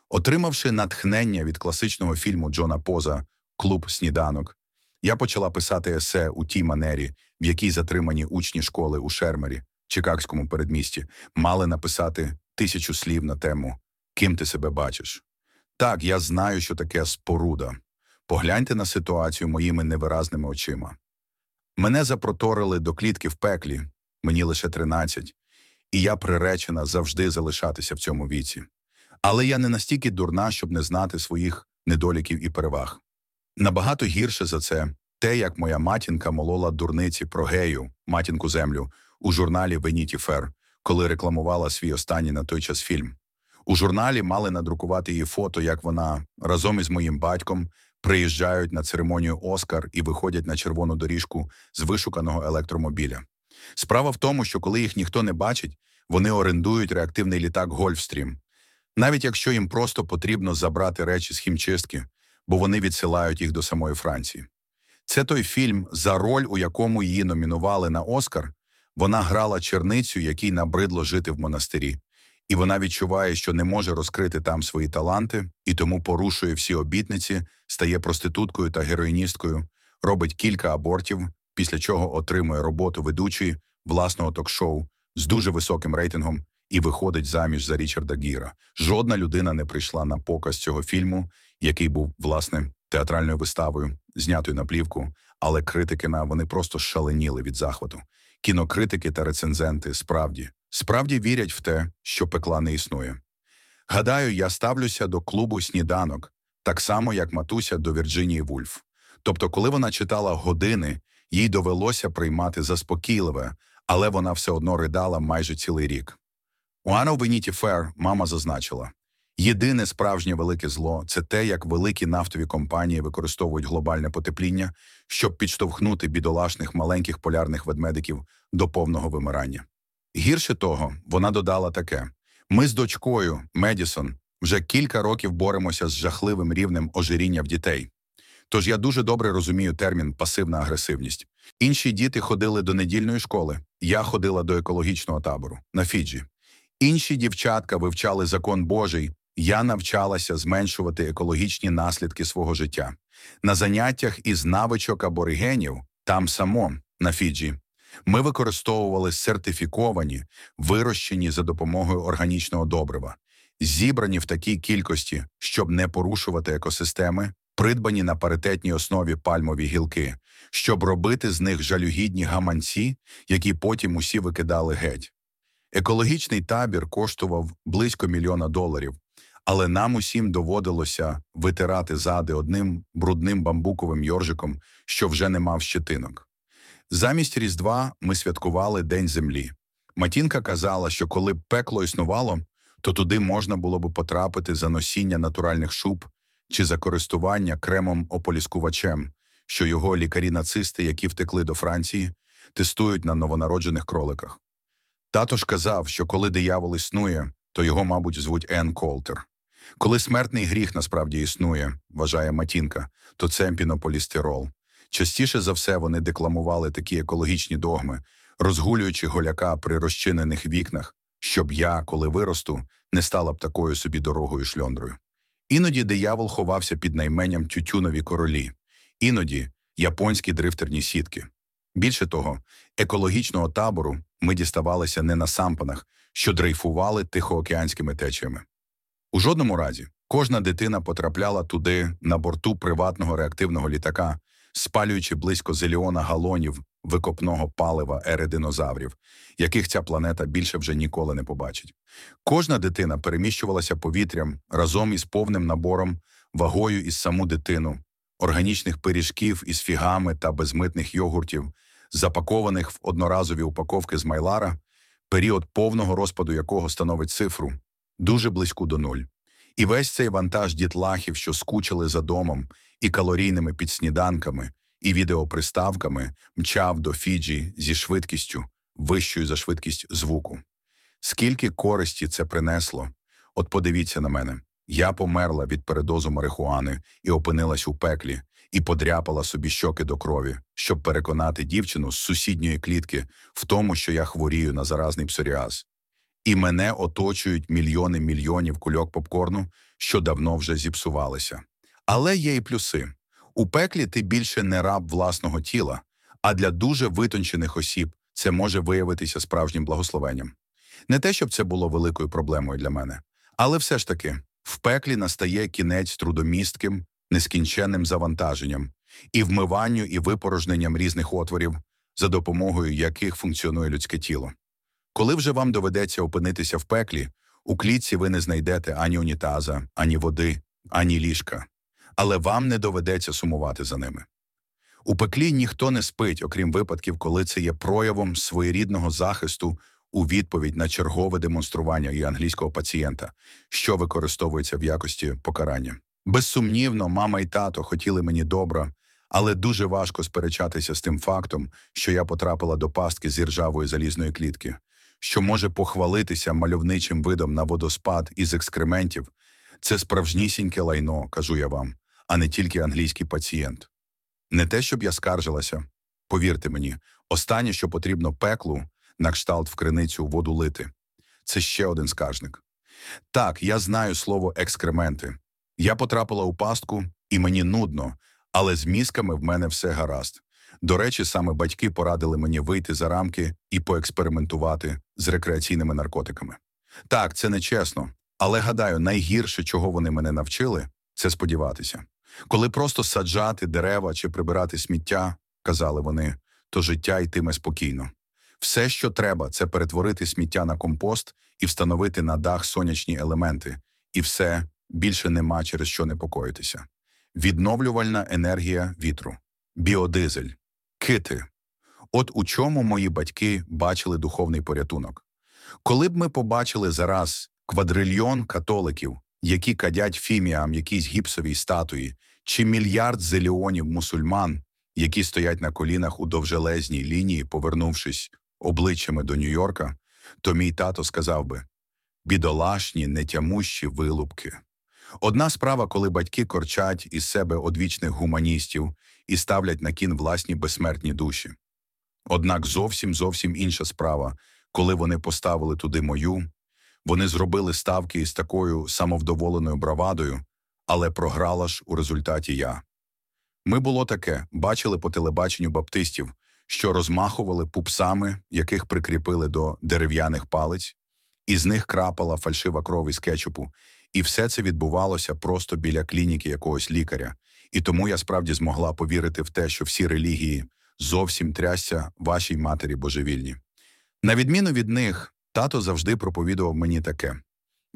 A: Отримавши натхнення від класичного фільму Джона Поза Клуб сніданок, я почала писати есе у тій манері, в якій затримані учні школи у Шермері, Чикагському передмісті, мали написати тисячу слів на тему Ким ти себе бачиш? Так, я знаю, що таке споруда. Погляньте на ситуацію моїми невиразними очима. Мене запроторили до клітки в пеклі, мені лише тринадцять, і я приречена завжди залишатися в цьому віці. Але я не настільки дурна, щоб не знати своїх недоліків і переваг. Набагато гірше за це те, як моя матінка молола дурниці про гею, матінку землю, у журналі Веніті Фер, коли рекламувала свій останній на той час фільм. У журналі мали надрукувати її фото, як вона разом із моїм батьком приїжджають на церемонію Оскар і виходять на червону доріжку з вишуканого електромобіля. Справа в тому, що коли їх ніхто не бачить, вони орендують реактивний літак Гольфстрім, навіть якщо їм просто потрібно забрати речі з хімчистки, бо вони відсилають їх до самої Франції. Це той фільм, за роль, у якому її номінували на Оскар. Вона грала черницю, якій набридло жити в монастирі, і вона відчуває, що не може розкрити там свої таланти, і тому порушує всі обітниці, стає проституткою та героїністкою, робить кілька абортів, після чого отримує роботу ведучої власного ток-шоу з дуже високим рейтингом і виходить заміж за Річарда Гіра. Жодна людина не прийшла на показ цього фільму, який був власне театральною виставою, знятою на плівку, але критики на вони просто шаленіли від захвату. Кінокритики та рецензенти справді справді вірять в те, що пекла не існує. Гадаю, я ставлюся до клубу сніданок так само, як матуся до Вірджинії Вульф. Тобто, коли вона читала години, їй довелося приймати заспокійливе, але вона все одно ридала майже цілий рік. У Ано Веніті Фер мама зазначила єдине справжнє велике зло це те, як великі нафтові компанії використовують глобальне потепління, щоб підштовхнути бідолашних маленьких полярних ведмедиків до повного вимирання. Гірше того, вона додала таке: ми з дочкою, Медісон, вже кілька років боремося з жахливим рівнем ожиріння в дітей. Тож я дуже добре розумію термін пасивна агресивність. Інші діти ходили до недільної школи, я ходила до екологічного табору на Фіджі. Інші дівчатка вивчали закон Божий, я навчалася зменшувати екологічні наслідки свого життя. На заняттях із навичок аборигенів, там само, на Фіджі, ми використовували сертифіковані, вирощені за допомогою органічного добрива, зібрані в такій кількості, щоб не порушувати екосистеми, придбані на паритетній основі пальмові гілки, щоб робити з них жалюгідні гаманці, які потім усі викидали геть. Екологічний табір коштував близько мільйона доларів, але нам усім доводилося витирати зади одним брудним бамбуковим йоржиком, що вже не мав щетинок. Замість Різдва ми святкували День землі. Матінка казала, що коли б пекло існувало, то туди можна було б потрапити за носіння натуральних шуб чи за користування кремом ополіскувачем, що його лікарі-нацисти, які втекли до Франції, тестують на новонароджених кроликах. Тато ж казав, що коли диявол існує, то його, мабуть, звуть Ен Колтер. Коли смертний гріх насправді існує, вважає матінка, то це пінополістирол. Частіше за все вони декламували такі екологічні догми, розгулюючи голяка при розчинених вікнах, щоб я, коли виросту, не стала б такою собі дорогою шльондрою. Іноді диявол ховався під найменням тютюнові королі, іноді японські дрифтерні сітки. Більше того, екологічного табору ми діставалися не на сампанах, що дрейфували тихоокеанськими течіями. У жодному разі кожна дитина потрапляла туди на борту приватного реактивного літака, спалюючи близько зеліона галонів викопного палива ери динозаврів, яких ця планета більше вже ніколи не побачить. Кожна дитина переміщувалася повітрям разом із повним набором, вагою із саму дитину, органічних пиріжків із фігами та безмитних йогуртів, запакованих в одноразові упаковки з майлара, період повного розпаду якого становить цифру дуже близьку до нуль. І весь цей вантаж дітлахів, що скучили за домом, і калорійними підсніданками, і відеоприставками, мчав до Фіджі зі швидкістю, вищою за швидкість звуку. Скільки користі це принесло? От подивіться на мене. Я померла від передозу марихуани і опинилась у пеклі, і подряпала собі щоки до крові, щоб переконати дівчину з сусідньої клітки в тому, що я хворію на заразний псоріаз. І мене оточують мільйони мільйонів кульок попкорну, що давно вже зіпсувалися. Але є і плюси. У пеклі ти більше не раб власного тіла, а для дуже витончених осіб це може виявитися справжнім благословенням. Не те, щоб це було великою проблемою для мене, але все ж таки в пеклі настає кінець трудомістким, нескінченним завантаженням і вмиванню і випорожненням різних отворів, за допомогою яких функціонує людське тіло. Коли вже вам доведеться опинитися в пеклі, у клітці ви не знайдете ані унітаза, ані води, ані ліжка, але вам не доведеться сумувати за ними. У пеклі ніхто не спить, окрім випадків, коли це є проявом своєрідного захисту у відповідь на чергове демонстрування і англійського пацієнта, що використовується в якості покарання. Безсумнівно, мама і тато хотіли мені добра, але дуже важко сперечатися з тим фактом, що я потрапила до пастки з іржавої залізної клітки, що може похвалитися мальовничим видом на водоспад із екскрементів. Це справжнісіньке лайно, кажу я вам, а не тільки англійський пацієнт. Не те, щоб я скаржилася, повірте мені, останнє, що потрібно пеклу, на кшталт в криницю воду лити. Це ще один скаржник. Так, я знаю слово екскременти. Я потрапила у пастку, і мені нудно, але з мізками в мене все гаразд. До речі, саме батьки порадили мені вийти за рамки і поекспериментувати з рекреаційними наркотиками. Так, це не чесно, але гадаю, найгірше, чого вони мене навчили, це сподіватися. Коли просто саджати дерева чи прибирати сміття, казали вони, то життя йтиме спокійно. Все, що треба, це перетворити сміття на компост і встановити на дах сонячні елементи, і все більше нема через що непокоїтися. Відновлювальна енергія вітру, біодизель, кити. От у чому мої батьки бачили духовний порятунок. Коли б ми побачили зараз квадрильйон католиків, які кадять фіміам якісь гіпсовій статуї, чи мільярд зеліонів мусульман, які стоять на колінах у довжелезній лінії, повернувшись обличчями до Нью-Йорка, то мій тато сказав би бідолашні, нетямущі вилупки. Одна справа, коли батьки корчать із себе одвічних гуманістів і ставлять на кін власні безсмертні душі. Однак зовсім зовсім інша справа, коли вони поставили туди мою, вони зробили ставки із такою самовдоволеною бравадою, але програла ж у результаті я. Ми було таке, бачили по телебаченню баптистів, що розмахували пупсами, яких прикріпили до дерев'яних палиць, і з них крапала фальшива кров із кетчупу, і все це відбувалося просто біля клініки якогось лікаря. І тому я справді змогла повірити в те, що всі релігії зовсім трясся вашій матері божевільні. На відміну від них, Тато завжди проповідував мені таке: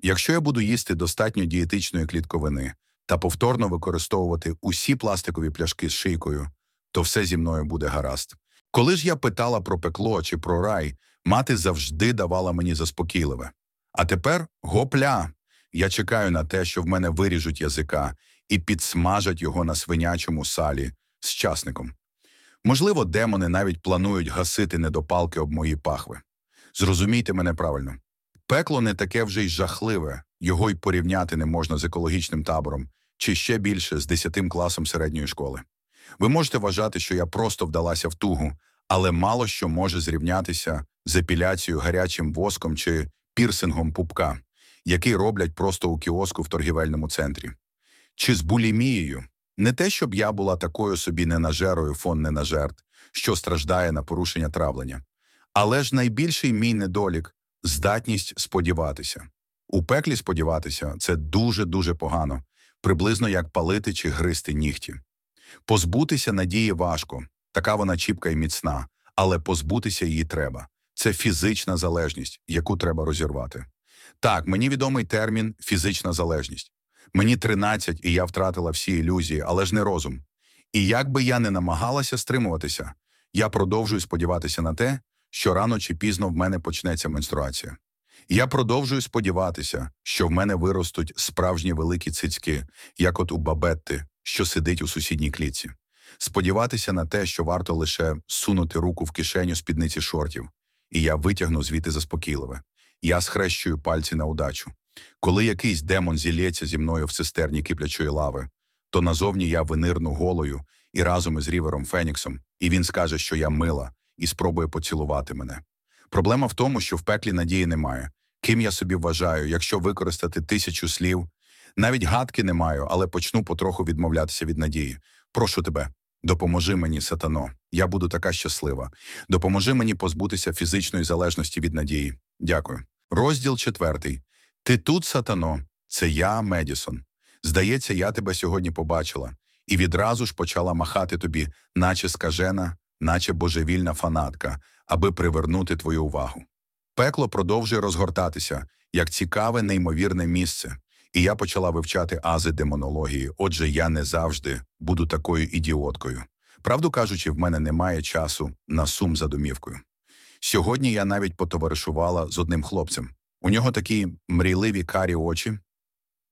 A: якщо я буду їсти достатньо дієтичної клітковини та повторно використовувати усі пластикові пляшки з шийкою, то все зі мною буде гаразд. Коли ж я питала про пекло чи про рай, мати завжди давала мені заспокійливе. А тепер гопля. Я чекаю на те, що в мене виріжуть язика і підсмажать його на свинячому салі з часником. Можливо, демони навіть планують гасити недопалки об мої пахви. Зрозумійте мене правильно. Пекло не таке вже й жахливе, його й порівняти не можна з екологічним табором, чи ще більше з 10 класом середньої школи. Ви можете вважати, що я просто вдалася в тугу, але мало що може зрівнятися з епіляцією гарячим воском чи пірсингом пупка, який роблять просто у кіоску в торгівельному центрі. Чи з булімією. Не те, щоб я була такою собі ненажерою фон ненажерт, що страждає на порушення травлення. Але ж найбільший мій недолік здатність сподіватися. У пеклі сподіватися це дуже-дуже погано, приблизно як палити чи гризти нігті. Позбутися надії важко, така вона чіпка і міцна, але позбутися її треба. Це фізична залежність, яку треба розірвати. Так, мені відомий термін фізична залежність. Мені 13, і я втратила всі ілюзії, але ж не розум. І як би я не намагалася стримуватися, я продовжую сподіватися на те, що рано чи пізно в мене почнеться менструація. Я продовжую сподіватися, що в мене виростуть справжні великі цицьки, як от у бабетти, що сидить у сусідній клітці. Сподіватися на те, що варто лише сунути руку в кишеню спідниці шортів, і я витягну звідти заспокійливе. Я схрещую пальці на удачу. Коли якийсь демон зілється зі мною в цистерні киплячої лави, то назовні я винирну голою і разом із рівером Феніксом, і він скаже, що я мила, і спробує поцілувати мене. Проблема в тому, що в пеклі надії немає. Ким я собі вважаю, якщо використати тисячу слів, навіть гадки не маю, але почну потроху відмовлятися від надії. Прошу тебе, допоможи мені, сатано. Я буду така щаслива. Допоможи мені позбутися фізичної залежності від надії. Дякую. Розділ четвертий. Ти тут, сатано, це я, Медісон. Здається, я тебе сьогодні побачила, і відразу ж почала махати тобі, наче скажена, наче божевільна фанатка, аби привернути твою увагу. Пекло продовжує розгортатися як цікаве, неймовірне місце, і я почала вивчати ази демонології. Отже, я не завжди буду такою ідіоткою. Правду кажучи, в мене немає часу на сум за домівкою. Сьогодні я навіть потоваришувала з одним хлопцем. У нього такі мрійливі карі очі.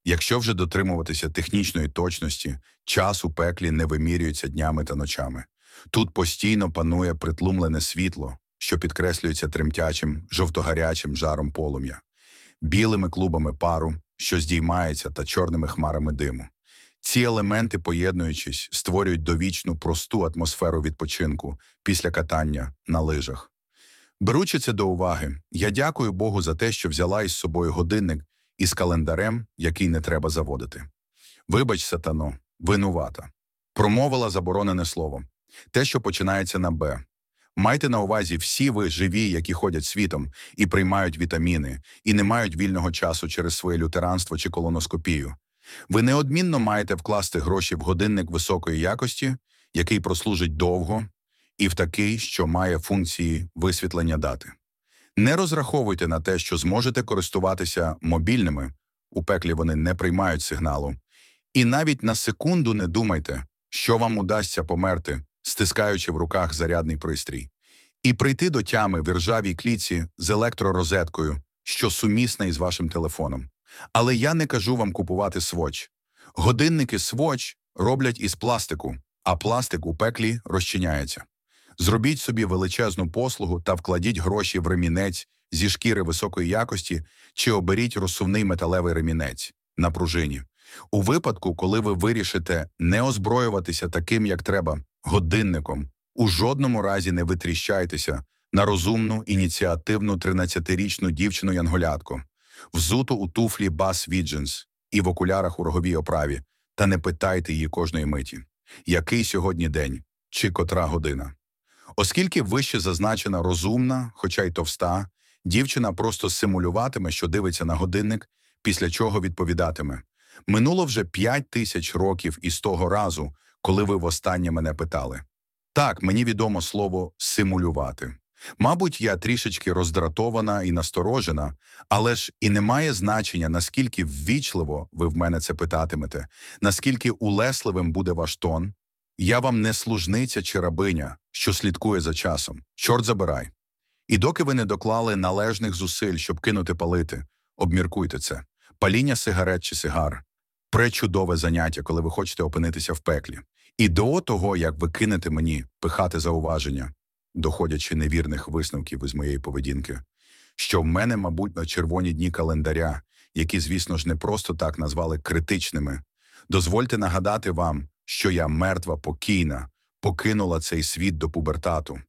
A: Якщо вже дотримуватися технічної точності, час у пеклі не вимірюється днями та ночами. Тут постійно панує притлумлене світло, що підкреслюється тремтячим, жовтогарячим жаром полум'я, білими клубами пару, що здіймається, та чорними хмарами диму. Ці елементи, поєднуючись, створюють довічну просту атмосферу відпочинку після катання на лижах. Беручи це до уваги, я дякую Богу за те, що взяла із собою годинник із календарем, який не треба заводити. Вибач, сатано, винувата. Промовила заборонене слово. Те, що починається на Б. Майте на увазі всі ви живі, які ходять світом і приймають вітаміни, і не мають вільного часу через своє лютеранство чи колоноскопію. Ви неодмінно маєте вкласти гроші в годинник високої якості, який прослужить довго, і в такий, що має функції висвітлення дати. Не розраховуйте на те, що зможете користуватися мобільними, у пеклі вони не приймають сигналу, і навіть на секунду не думайте, що вам удасться померти, стискаючи в руках зарядний пристрій, і прийти до тями в ржавій кліці з електророзеткою, що сумісна із вашим телефоном. Але я не кажу вам купувати своч. Годинники своч роблять із пластику, а пластик у пеклі розчиняється. Зробіть собі величезну послугу та вкладіть гроші в ремінець зі шкіри високої якості чи оберіть розсувний металевий ремінець на пружині. У випадку, коли ви вирішите не озброюватися таким, як треба, годинником, у жодному разі не витріщайтеся на розумну ініціативну 13-річну дівчину янголятку, взуту у туфлі Бас Відженс і в окулярах у роговій оправі, та не питайте її кожної миті, який сьогодні день чи котра година. Оскільки вище зазначена розумна, хоча й товста, дівчина просто симулюватиме, що дивиться на годинник, після чого відповідатиме Минуло вже п'ять тисяч років із того разу, коли ви востаннє мене питали. Так, мені відомо слово симулювати. Мабуть, я трішечки роздратована і насторожена, але ж і не має значення, наскільки ввічливо ви в мене це питатимете, наскільки улесливим буде ваш тон. Я вам не служниця чи рабиня, що слідкує за часом. Чорт забирай. І доки ви не доклали належних зусиль, щоб кинути палити, обміркуйте це. Паління сигарет чи сигар пречудове заняття, коли ви хочете опинитися в пеклі. І до того, як ви кинете мені пихати зауваження, доходячи невірних висновків із моєї поведінки, що в мене, мабуть, на червоні дні календаря, які, звісно ж, не просто так назвали критичними, дозвольте нагадати вам, що я мертва покійна, покинула цей світ до пубертату.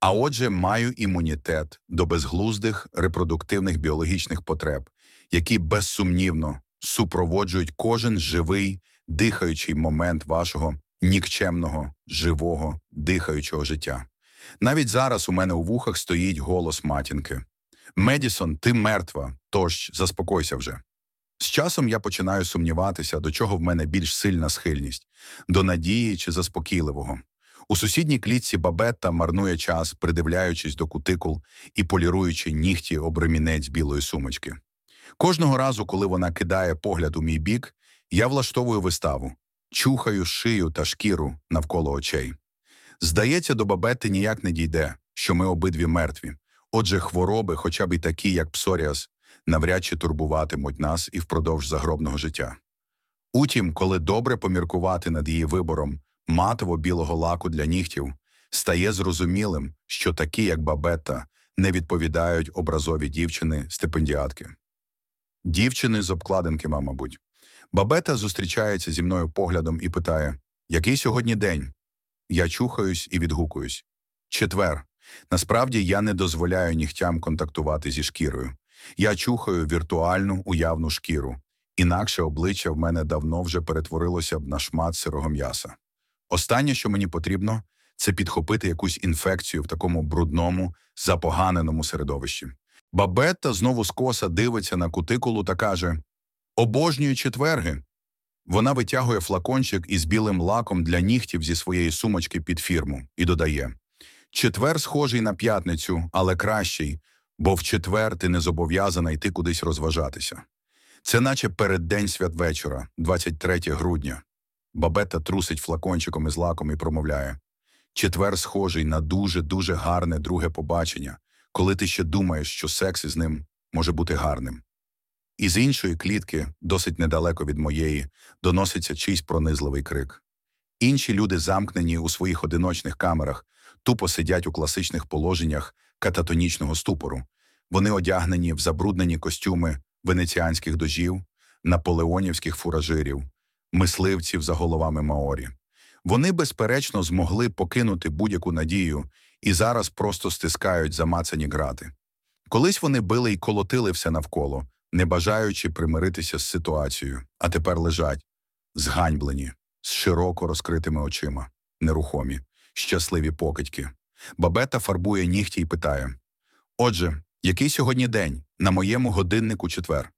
A: А отже, маю імунітет до безглуздих репродуктивних біологічних потреб, які безсумнівно супроводжують кожен живий, дихаючий момент вашого нікчемного, живого, дихаючого життя. Навіть зараз у мене у вухах стоїть голос матінки. Медісон, ти мертва, тож заспокойся вже. З часом я починаю сумніватися, до чого в мене більш сильна схильність до надії чи заспокійливого. У сусідній клітці бабетта марнує час, придивляючись до кутикул і поліруючи нігті об ремінець білої сумочки. Кожного разу, коли вона кидає погляд у мій бік, я влаштовую виставу, чухаю шию та шкіру навколо очей. Здається, до бабети ніяк не дійде, що ми обидві мертві. Отже, хвороби, хоча б і такі, як псоріаз, навряд чи турбуватимуть нас і впродовж загробного життя. Утім, коли добре поміркувати над її вибором матово-білого лаку для нігтів, стає зрозумілим, що такі, як бабета, не відповідають образові дівчини стипендіатки. Дівчини з обкладинки, мабуть. Бабета зустрічається зі мною поглядом і питає: Який сьогодні день? Я чухаюсь і відгукуюсь. Четвер. Насправді я не дозволяю нігтям контактувати зі шкірою. Я чухаю віртуальну уявну шкіру, інакше обличчя в мене давно вже перетворилося б на шмат сирого м'яса. Останнє, що мені потрібно, це підхопити якусь інфекцію в такому брудному, запоганеному середовищі. Бабетта знову скоса дивиться на кутикулу та каже Обожнюю четверги. Вона витягує флакончик із білим лаком для нігтів зі своєї сумочки під фірму і додає Четвер схожий на п'ятницю, але кращий, бо в четвер ти не зобов'язана йти кудись розважатися. Це наче переддень святвечора, 23 грудня. Бабета трусить флакончиком із лаком і промовляє Четвер схожий на дуже-дуже гарне друге побачення, коли ти ще думаєш, що секс із ним може бути гарним. Із іншої клітки, досить недалеко від моєї, доноситься чийсь пронизливий крик. Інші люди, замкнені у своїх одиночних камерах, тупо сидять у класичних положеннях кататонічного ступору. Вони одягнені в забруднені костюми венеціанських дожів, наполеонівських фуражирів, мисливців за головами Маорі. Вони, безперечно, змогли покинути будь-яку надію і зараз просто стискають замацані грати. Колись вони били й колотили все навколо, не бажаючи примиритися з ситуацією, а тепер лежать зганьблені, з широко розкритими очима, нерухомі, щасливі покидьки. Бабета фарбує нігті і питає Отже, який сьогодні день на моєму годиннику четвер?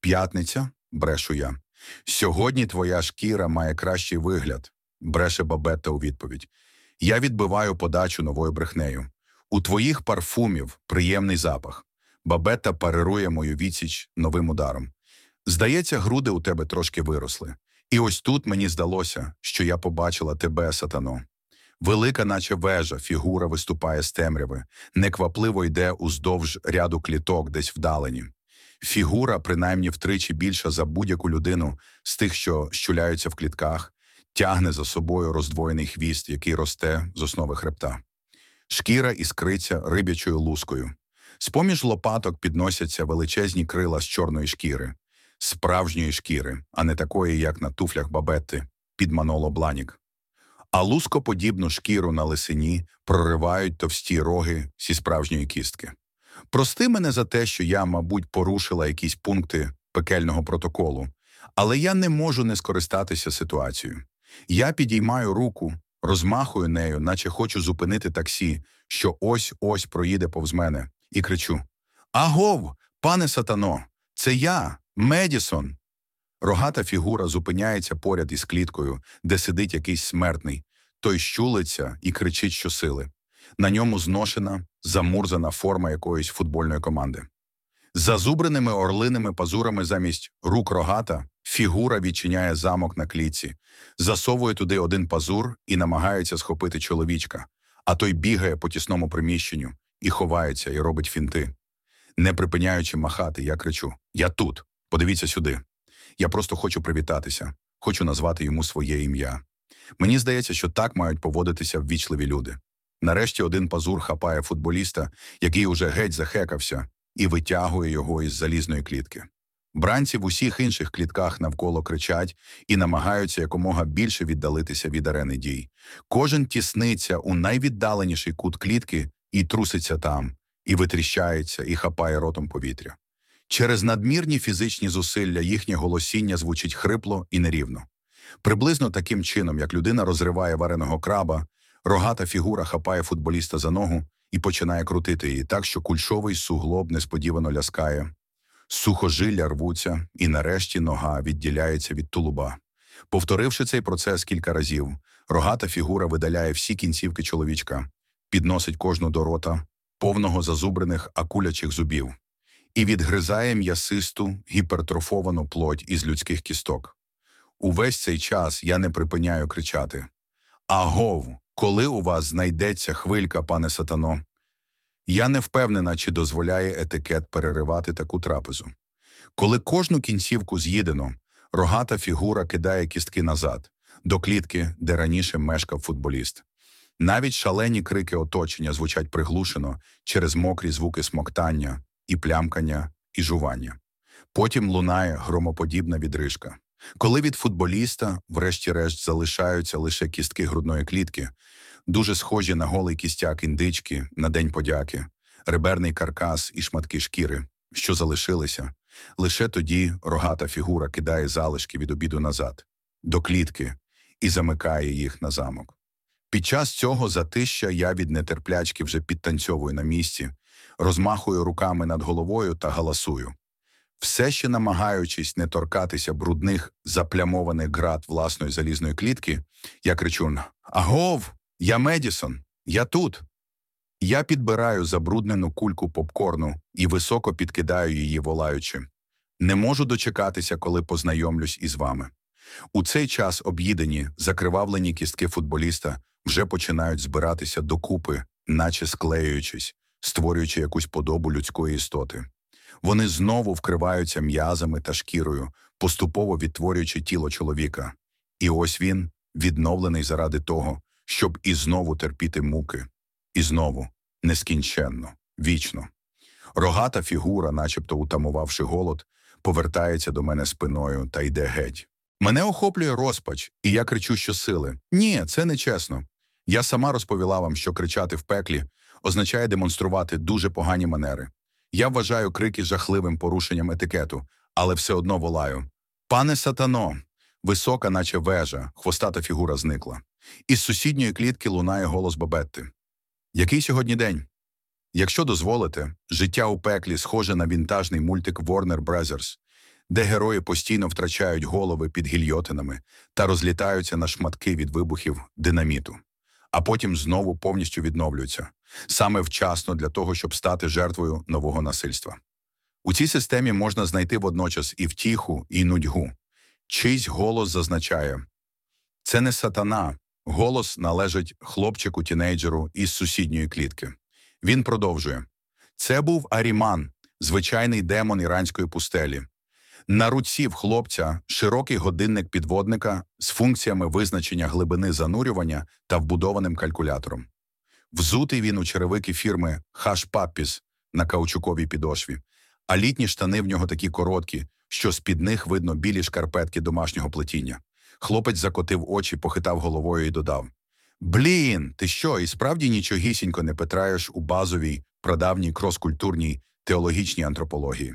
A: П'ятниця, брешу я. Сьогодні твоя шкіра має кращий вигляд, бреше бабета у відповідь. Я відбиваю подачу новою брехнею. У твоїх парфумів приємний запах. Бабета парирує мою відсіч новим ударом. Здається, груди у тебе трошки виросли. І ось тут мені здалося, що я побачила тебе, сатано. Велика, наче вежа, фігура виступає з темряви, неквапливо йде уздовж ряду кліток десь вдалені. Фігура, принаймні втричі більша за будь-яку людину з тих, що щуляються в клітках, тягне за собою роздвоєний хвіст, який росте з основи хребта. Шкіра іскриться рибячою лускою. З поміж лопаток підносяться величезні крила з чорної шкіри, справжньої шкіри, а не такої, як на туфлях бабетти, під Маноло Бланік. А лускоподібну шкіру на лисині проривають товсті роги зі справжньої кістки. Прости мене за те, що я, мабуть, порушила якісь пункти пекельного протоколу, але я не можу не скористатися ситуацією. Я підіймаю руку, розмахую нею, наче хочу зупинити таксі, що ось ось проїде повз мене, і кричу: Агов, пане сатано, це я, Медісон. Рогата фігура зупиняється поряд із кліткою, де сидить якийсь смертний, той щулиться і кричить щосили. На ньому зношена, замурзана форма якоїсь футбольної команди. З зазубреними орлиними пазурами замість рук рогата фігура відчиняє замок на клітці, засовує туди один пазур і намагається схопити чоловічка, а той бігає по тісному приміщенню і ховається, і робить фінти. Не припиняючи махати, я кричу: Я тут, подивіться сюди. Я просто хочу привітатися, хочу назвати йому своє ім'я. Мені здається, що так мають поводитися ввічливі люди. Нарешті один пазур хапає футболіста, який уже геть захекався, і витягує його із залізної клітки. Бранці в усіх інших клітках навколо кричать і намагаються якомога більше віддалитися від арени дій. Кожен тісниться у найвіддаленіший кут клітки і труситься там, і витріщається, і хапає ротом повітря. Через надмірні фізичні зусилля їхнє голосіння звучить хрипло і нерівно. Приблизно таким чином, як людина розриває вареного краба, рогата фігура хапає футболіста за ногу і починає крутити її так, що кульшовий суглоб несподівано ляскає. Сухожилля рвуться, і нарешті нога відділяється від тулуба. Повторивши цей процес кілька разів, рогата фігура видаляє всі кінцівки чоловічка, підносить кожну до рота, повного зазубрених акулячих зубів, і відгризає м'ясисту гіпертрофовану плоть із людських кісток. Увесь цей час я не припиняю кричати Агов, коли у вас знайдеться хвилька, пане сатано? Я не впевнена, чи дозволяє етикет переривати таку трапезу. Коли кожну кінцівку з'їдено, рогата фігура кидає кістки назад, до клітки, де раніше мешкав футболіст. Навіть шалені крики оточення звучать приглушено через мокрі звуки смоктання, і плямкання, і жування. Потім лунає громоподібна відрижка. Коли від футболіста, врешті-решт, залишаються лише кістки грудної клітки, дуже схожі на голий кістяк індички на День подяки, реберний каркас і шматки шкіри, що залишилися, лише тоді рогата фігура кидає залишки від обіду назад, до клітки і замикає їх на замок. Під час цього затища я від нетерплячки вже підтанцьовую на місці, розмахую руками над головою та галасую. Все ще намагаючись не торкатися брудних, заплямованих град власної залізної клітки, я кричу Агов! Я Медісон, я тут. Я підбираю забруднену кульку попкорну і високо підкидаю її, волаючи. Не можу дочекатися, коли познайомлюсь із вами. У цей час об'їдені, закривавлені кістки футболіста вже починають збиратися докупи, наче склеюючись, створюючи якусь подобу людської істоти. Вони знову вкриваються м'язами та шкірою, поступово відтворюючи тіло чоловіка. І ось він, відновлений заради того, щоб і знову терпіти муки, і знову нескінченно, вічно. Рогата фігура, начебто утамувавши голод, повертається до мене спиною та йде геть. Мене охоплює розпач, і я кричу щосили. Ні, це не чесно. Я сама розповіла вам, що кричати в пеклі означає демонструвати дуже погані манери. Я вважаю крики жахливим порушенням етикету, але все одно волаю. Пане сатано, висока, наче вежа, хвостата фігура зникла. Із сусідньої клітки лунає голос Бабетти. Який сьогодні день? Якщо дозволите, життя у пеклі схоже на вінтажний мультик Warner Brothers, де герої постійно втрачають голови під гільйотинами та розлітаються на шматки від вибухів динаміту, а потім знову повністю відновлюються саме вчасно для того, щоб стати жертвою нового насильства. У цій системі можна знайти водночас і втіху, і нудьгу. Чийсь голос зазначає це не сатана, голос належить хлопчику тінейджеру із сусідньої клітки. Він продовжує це був Аріман, звичайний демон іранської пустелі. На руці в хлопця широкий годинник підводника з функціями визначення глибини занурювання та вбудованим калькулятором. Взутий він у черевики фірми Хаш Паппіс на каучуковій підошві, а літні штани в нього такі короткі, що з під них видно білі шкарпетки домашнього плетіння. Хлопець закотив очі, похитав головою і додав Блін, ти що, і справді нічогісінько не питраєш у базовій, прадавній кроскультурній теологічній антропології.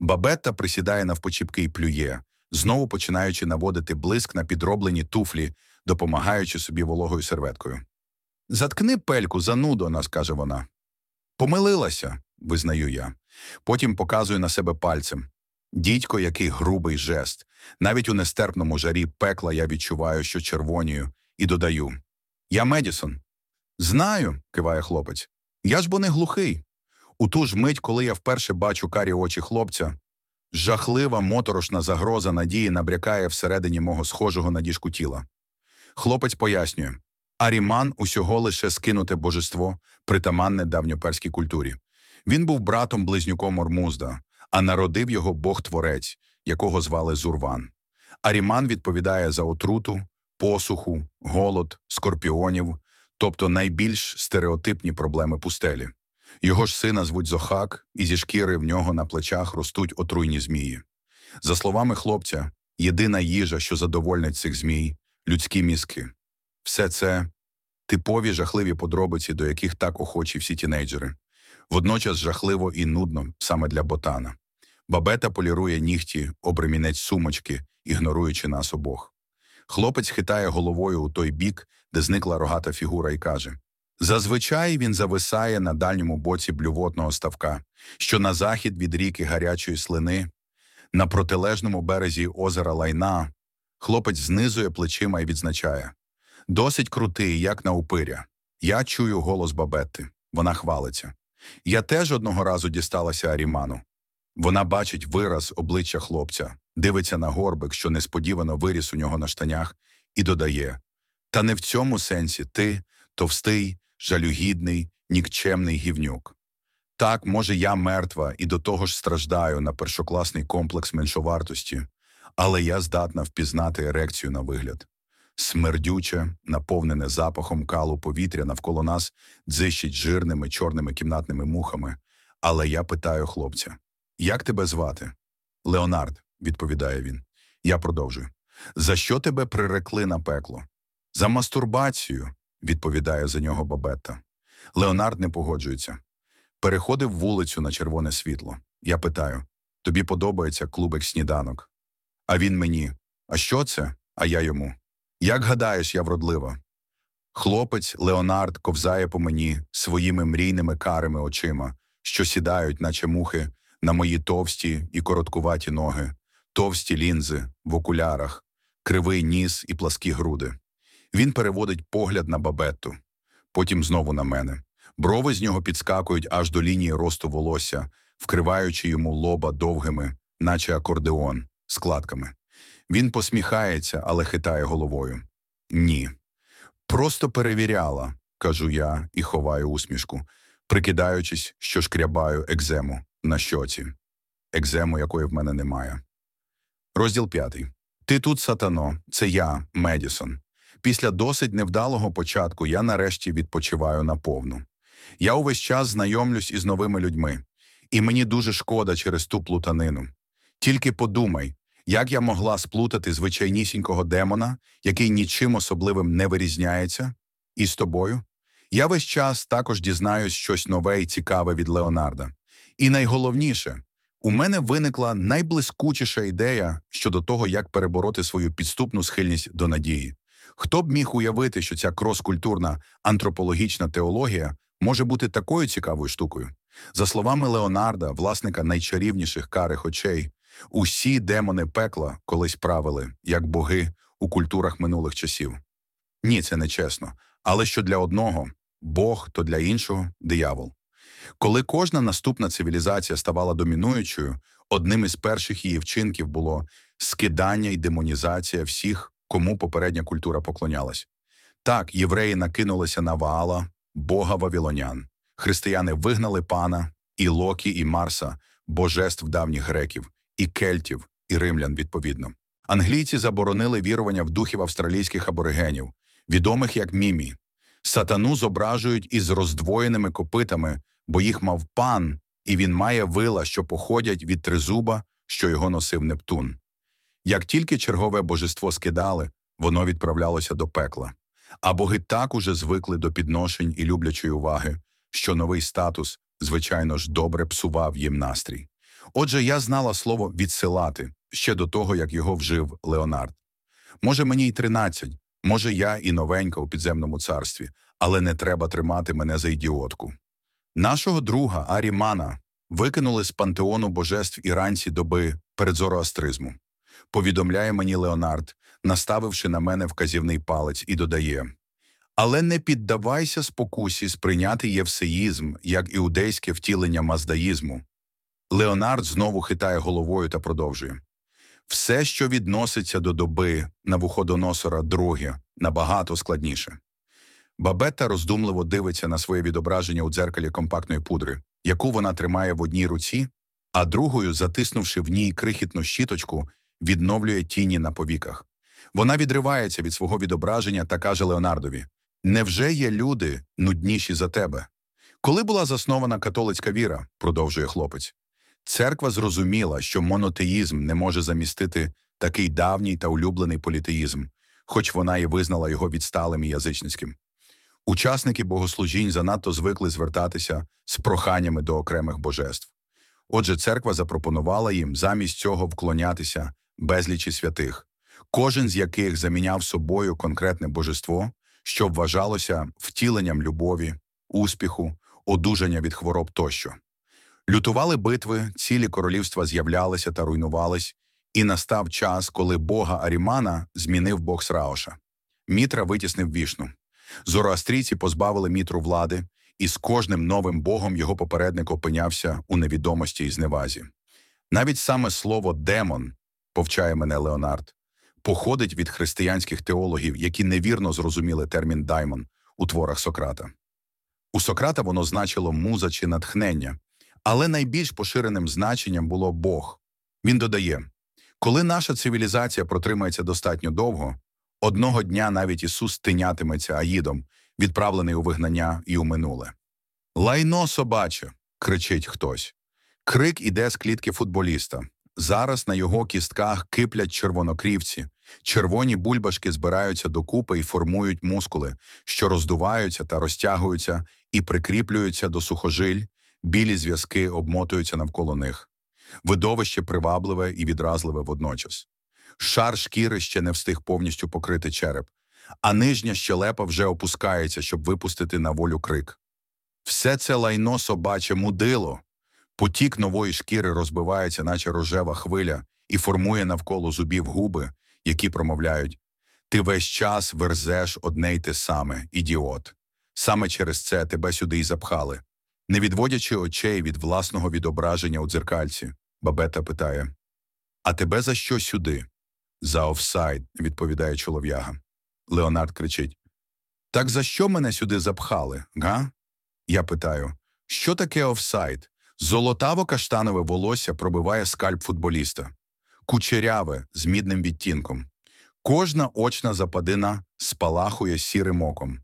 A: Бабетта присідає навпочіпки і плює, знову починаючи наводити блиск на підроблені туфлі, допомагаючи собі вологою серветкою. Заткни пельку, занудо, нас каже вона. Помилилася, визнаю я. Потім показую на себе пальцем. Дідько, який грубий жест. Навіть у нестерпному жарі пекла я відчуваю, що червонію, і додаю Я Медісон. Знаю, киває хлопець. Я ж бо не глухий. У ту ж мить, коли я вперше бачу карі очі хлопця, жахлива моторошна загроза надії набрякає всередині мого схожого на діжку тіла. Хлопець пояснює Аріман усього лише скинуте божество, притаманне давньоперській культурі. Він був братом близнюком Ормузда, а народив його Бог-творець, якого звали Зурван. Аріман відповідає за отруту, посуху, голод, скорпіонів, тобто найбільш стереотипні проблеми пустелі. Його ж сина звуть Зохак, і зі шкіри в нього на плечах ростуть отруйні змії. За словами хлопця, єдина їжа, що задовольнить цих змій людські мізки. Все це типові жахливі подробиці, до яких так охочі всі тінейджери. Водночас жахливо і нудно саме для ботана. Бабета полірує нігті, обремінець сумочки, ігноруючи нас обох. Хлопець хитає головою у той бік, де зникла рогата фігура, і каже Зазвичай він зависає на дальньому боці блювотного ставка, що на захід від ріки гарячої слини, на протилежному березі озера Лайна. Хлопець знизує плечима і відзначає досить крутий, як на упиря. Я чую голос бабетти. Вона хвалиться. Я теж одного разу дісталася Аріману. Вона бачить вираз обличчя хлопця, дивиться на горбик, що несподівано виріс у нього на штанях, і додає Та не в цьому сенсі ти товстий, жалюгідний, нікчемний гівнюк. Так, може, я мертва і до того ж страждаю на першокласний комплекс меншовартості, але я здатна впізнати ерекцію на вигляд. Смердюче, наповнене запахом калу повітря навколо нас дзищить жирними чорними кімнатними мухами. Але я питаю хлопця як тебе звати? Леонард, відповідає він. Я продовжую. За що тебе прирекли на пекло? За мастурбацію, відповідає за нього Бабетта. Леонард не погоджується. Переходив вулицю на червоне світло. Я питаю тобі подобається клубик сніданок? А він мені. А що це? А я йому. Як гадаєш, я вродлива? Хлопець Леонард ковзає по мені своїми мрійними карими очима, що сідають, наче мухи, на мої товсті і короткуваті ноги, товсті лінзи в окулярах, кривий ніс і пласкі груди. Він переводить погляд на бабетту, потім знову на мене. Брови з нього підскакують аж до лінії росту волосся, вкриваючи йому лоба довгими, наче акордеон, складками. Він посміхається, але хитає головою. Ні. Просто перевіряла, кажу я і ховаю усмішку, прикидаючись, що шкрябаю екзему на щоці, екзему, якої в мене немає. Розділ п'ятий. Ти тут, сатано, це я, Медісон. Після досить невдалого початку я нарешті відпочиваю наповну. Я увесь час знайомлюсь із новими людьми, і мені дуже шкода через ту плутанину. Тільки подумай, як я могла сплутати звичайнісінького демона, який нічим особливим не вирізняється, і з тобою? Я весь час також дізнаюсь щось нове і цікаве від Леонарда. І найголовніше, у мене виникла найблискучіша ідея щодо того, як перебороти свою підступну схильність до надії. Хто б міг уявити, що ця кроскультурна антропологічна теологія може бути такою цікавою штукою? За словами Леонарда, власника найчарівніших карих очей, усі демони пекла колись правили, як боги у культурах минулих часів. Ні, це не чесно. Але що для одного Бог, то для іншого диявол. Коли кожна наступна цивілізація ставала домінуючою, одним із перших її вчинків було скидання і демонізація всіх, кому попередня культура поклонялась. Так, євреї накинулися на Ваала, бога вавілонян. Християни вигнали пана, і Локі, і Марса, божеств давніх греків, і кельтів, і римлян, відповідно. Англійці заборонили вірування в духів австралійських аборигенів, відомих як мімі. Сатану зображують із роздвоєними копитами, бо їх мав пан, і він має вила, що походять від тризуба, що його носив Нептун. Як тільки чергове божество скидали, воно відправлялося до пекла. А боги так уже звикли до підношень і люблячої уваги, що новий статус, звичайно ж, добре псував їм настрій. Отже, я знала слово відсилати ще до того, як його вжив Леонард. Може, мені й тринадцять, може, я і новенька у підземному царстві, але не треба тримати мене за ідіотку. Нашого друга Арімана викинули з пантеону божеств іранці доби перед зороастризму. Повідомляє мені Леонард, наставивши на мене вказівний палець, і додає Але не піддавайся спокусі сприйняти євсеїзм як іудейське втілення маздаїзму. Леонард знову хитає головою та продовжує. Все, що відноситься до доби Навуходоносора друге, набагато складніше. Бабетта роздумливо дивиться на своє відображення у дзеркалі компактної пудри, яку вона тримає в одній руці, а другою, затиснувши в ній крихітну щіточку, відновлює тіні на повіках. Вона відривається від свого відображення та каже Леонардові: Невже є люди нудніші за тебе? Коли була заснована католицька віра, продовжує хлопець, церква зрозуміла, що монотеїзм не може замістити такий давній та улюблений політеїзм, хоч вона і визнала його відсталим і язичницьким. Учасники богослужінь занадто звикли звертатися з проханнями до окремих божеств. Отже, церква запропонувала їм замість цього вклонятися безлічі святих, кожен з яких заміняв собою конкретне божество, що вважалося втіленням любові, успіху, одужання від хвороб тощо. Лютували битви, цілі королівства з'являлися та руйнувались, і настав час, коли бога Арімана змінив бог Сраоша. Мітра витіснив вішну. Зороастрійці позбавили мітру влади, і з кожним новим богом його попередник опинявся у невідомості і зневазі. Навіть саме слово демон, повчає мене Леонард, походить від християнських теологів, які невірно зрозуміли термін даймон у творах Сократа. У Сократа воно значило муза чи натхнення, але найбільш поширеним значенням було Бог. Він додає коли наша цивілізація протримається достатньо довго, одного дня навіть Ісус тинятиметься Аїдом, відправлений у вигнання і у минуле. Лайно собаче. кричить хтось. Крик іде з клітки футболіста. Зараз на його кістках киплять червонокрівці, червоні бульбашки збираються докупи і формують мускули, що роздуваються та розтягуються і прикріплюються до сухожиль, білі зв'язки обмотуються навколо них. Видовище привабливе і відразливе водночас. Шар шкіри ще не встиг повністю покрити череп, а нижня щелепа вже опускається, щоб випустити на волю крик. Все це лайно собаче мудило. Потік нової шкіри розбивається, наче рожева хвиля, і формує навколо зубів губи, які промовляють Ти весь час верзеш одне й те саме, ідіот. Саме через це тебе сюди й запхали. Не відводячи очей від власного відображення у дзеркальці, бабета питає А тебе за що сюди? За офсайд, відповідає чолов'яга. Леонард кричить Так за що мене сюди запхали, га? Я питаю, що таке офсайд? Золотаво-каштанове волосся пробиває скальп футболіста, кучеряве з мідним відтінком. Кожна очна западина спалахує сірим оком.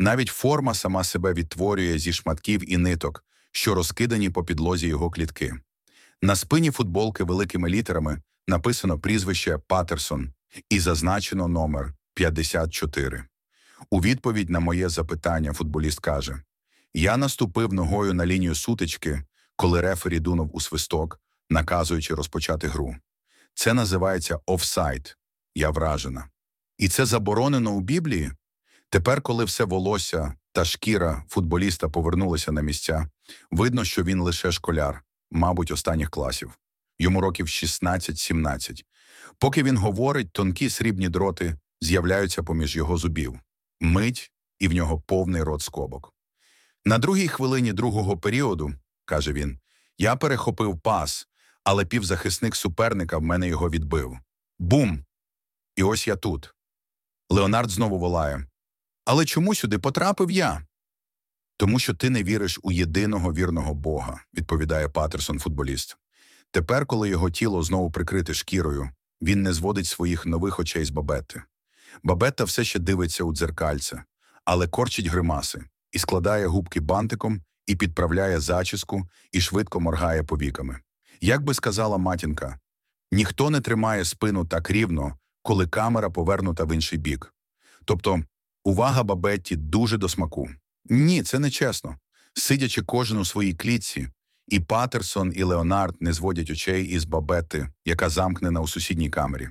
A: Навіть форма сама себе відтворює зі шматків і ниток, що розкидані по підлозі його клітки. На спині футболки великими літерами написано прізвище Патерсон і зазначено номер 54. У відповідь на моє запитання футболіст каже: Я наступив ногою на лінію сутички, коли рефері дунув у свисток, наказуючи розпочати гру. Це називається офсайд. Я вражена. І це заборонено у Біблії. Тепер, коли все волосся та шкіра футболіста повернулися на місця, видно, що він лише школяр, мабуть, останніх класів. Йому років 16-17. Поки він говорить, тонкі срібні дроти з'являються поміж його зубів. Мить, і в нього повний рот скобок. На другій хвилині другого періоду, каже він, я перехопив пас, але півзахисник суперника в мене його відбив. Бум! І ось я тут. Леонард знову волає. Але чому сюди потрапив я? Тому що ти не віриш у єдиного вірного Бога, відповідає Патерсон, футболіст. Тепер, коли його тіло знову прикрите шкірою, він не зводить своїх нових очей з бабети. Бабетта все ще дивиться у дзеркальце, але корчить гримаси і складає губки бантиком, і підправляє зачіску, і швидко моргає повіками. Як би сказала матінка, ніхто не тримає спину так рівно, коли камера повернута в інший бік. Тобто увага бабетті дуже до смаку. Ні, це не чесно. Сидячи кожен у своїй клітці, і Патерсон, і Леонард не зводять очей із бабети, яка замкнена у сусідній камері.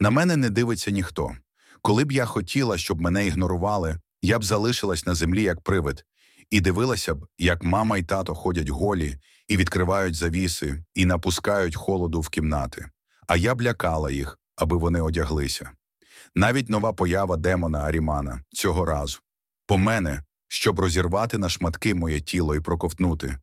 A: На мене не дивиться ніхто. Коли б я хотіла, щоб мене ігнорували, я б залишилась на землі як привид, і дивилася б, як мама і тато ходять голі і відкривають завіси, і напускають холоду в кімнати. А я б лякала їх, аби вони одяглися. Навіть нова поява демона Арімана цього разу по мене, щоб розірвати на шматки моє тіло і проковтнути.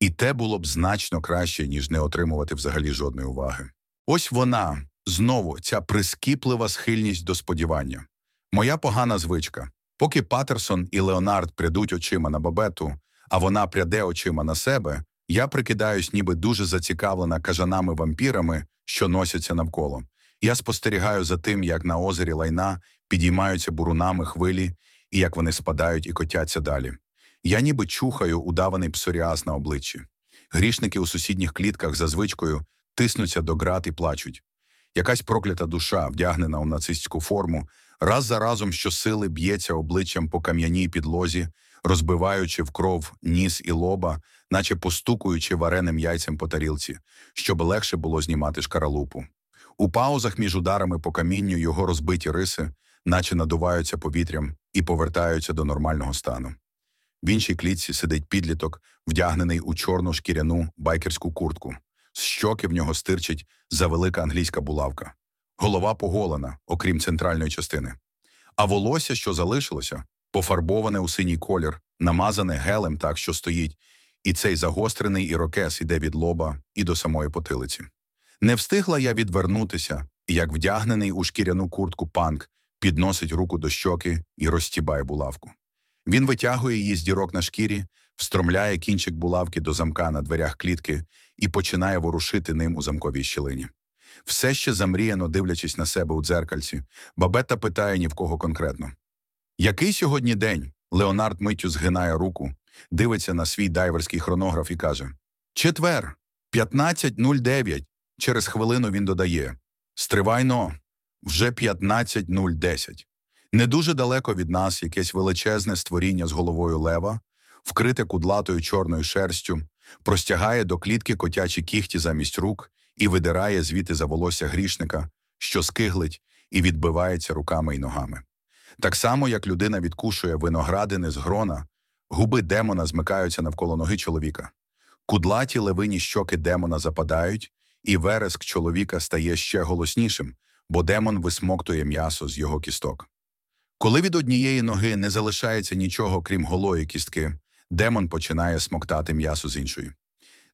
A: І те було б значно краще, ніж не отримувати взагалі жодної уваги. Ось вона знову ця прискіплива схильність до сподівання. Моя погана звичка. Поки Патерсон і Леонард прядуть очима на бабету, а вона пряде очима на себе, я прикидаюсь, ніби дуже зацікавлена кажанами вампірами, що носяться навколо. Я спостерігаю за тим, як на озері лайна підіймаються бурунами хвилі і як вони спадають і котяться далі. Я ніби чухаю удаваний псоріаз на обличчі. Грішники у сусідніх клітках за звичкою тиснуться до град і плачуть. Якась проклята душа, вдягнена у нацистську форму, раз за разом щосили б'ється обличчям по кам'яній підлозі, розбиваючи в кров ніс і лоба, наче постукуючи вареним яйцем по тарілці, щоб легше було знімати шкаралупу. У паузах між ударами по камінню його розбиті риси, наче надуваються повітрям і повертаються до нормального стану. В іншій клітці сидить підліток, вдягнений у чорну шкіряну байкерську куртку. З щоки в нього стирчить завелика англійська булавка. Голова поголена, окрім центральної частини. А волосся, що залишилося, пофарбоване у синій колір, намазане гелем так, що стоїть, і цей загострений ірокез іде від лоба і до самої потилиці. Не встигла я відвернутися, як вдягнений у шкіряну куртку панк підносить руку до щоки і розтібає булавку. Він витягує її з дірок на шкірі, встромляє кінчик булавки до замка на дверях клітки і починає ворушити ним у замковій щілині. Все ще замріяно дивлячись на себе у дзеркальці, бабетта питає ні в кого конкретно. Який сьогодні день? Леонард миттю згинає руку, дивиться на свій дайверський хронограф і каже Четвер, 15.09. Через хвилину він додає Стривайно, вже 15.010. Не дуже далеко від нас якесь величезне створіння з головою лева, вкрите кудлатою чорною шерстю, простягає до клітки котячі кіхті замість рук і видирає звідти за волосся грішника, що скиглить і відбивається руками й ногами. Так само, як людина відкушує виноградини з грона, губи демона змикаються навколо ноги чоловіка. Кудлаті левині щоки демона западають, і вереск чоловіка стає ще голоснішим, бо демон висмоктує м'ясо з його кісток. Коли від однієї ноги не залишається нічого, крім голої кістки, демон починає смоктати м'ясо з іншої.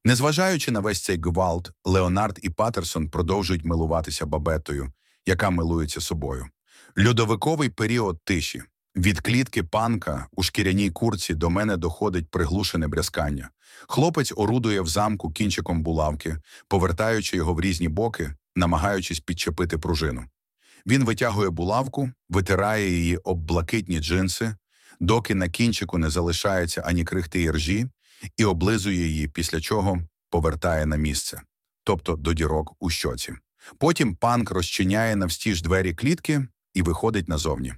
A: Незважаючи на весь цей гвалт, Леонард і Патерсон продовжують милуватися бабетою, яка милується собою. Льодовиковий період тиші. Від клітки панка у шкіряній курці до мене доходить приглушене брязкання. Хлопець орудує в замку кінчиком булавки, повертаючи його в різні боки, намагаючись підчепити пружину. Він витягує булавку, витирає її об блакитні джинси, доки на кінчику не залишається ані крихти і ржі, і облизує її, після чого повертає на місце, тобто до дірок у щоці. Потім панк розчиняє навстіж двері клітки і виходить назовні.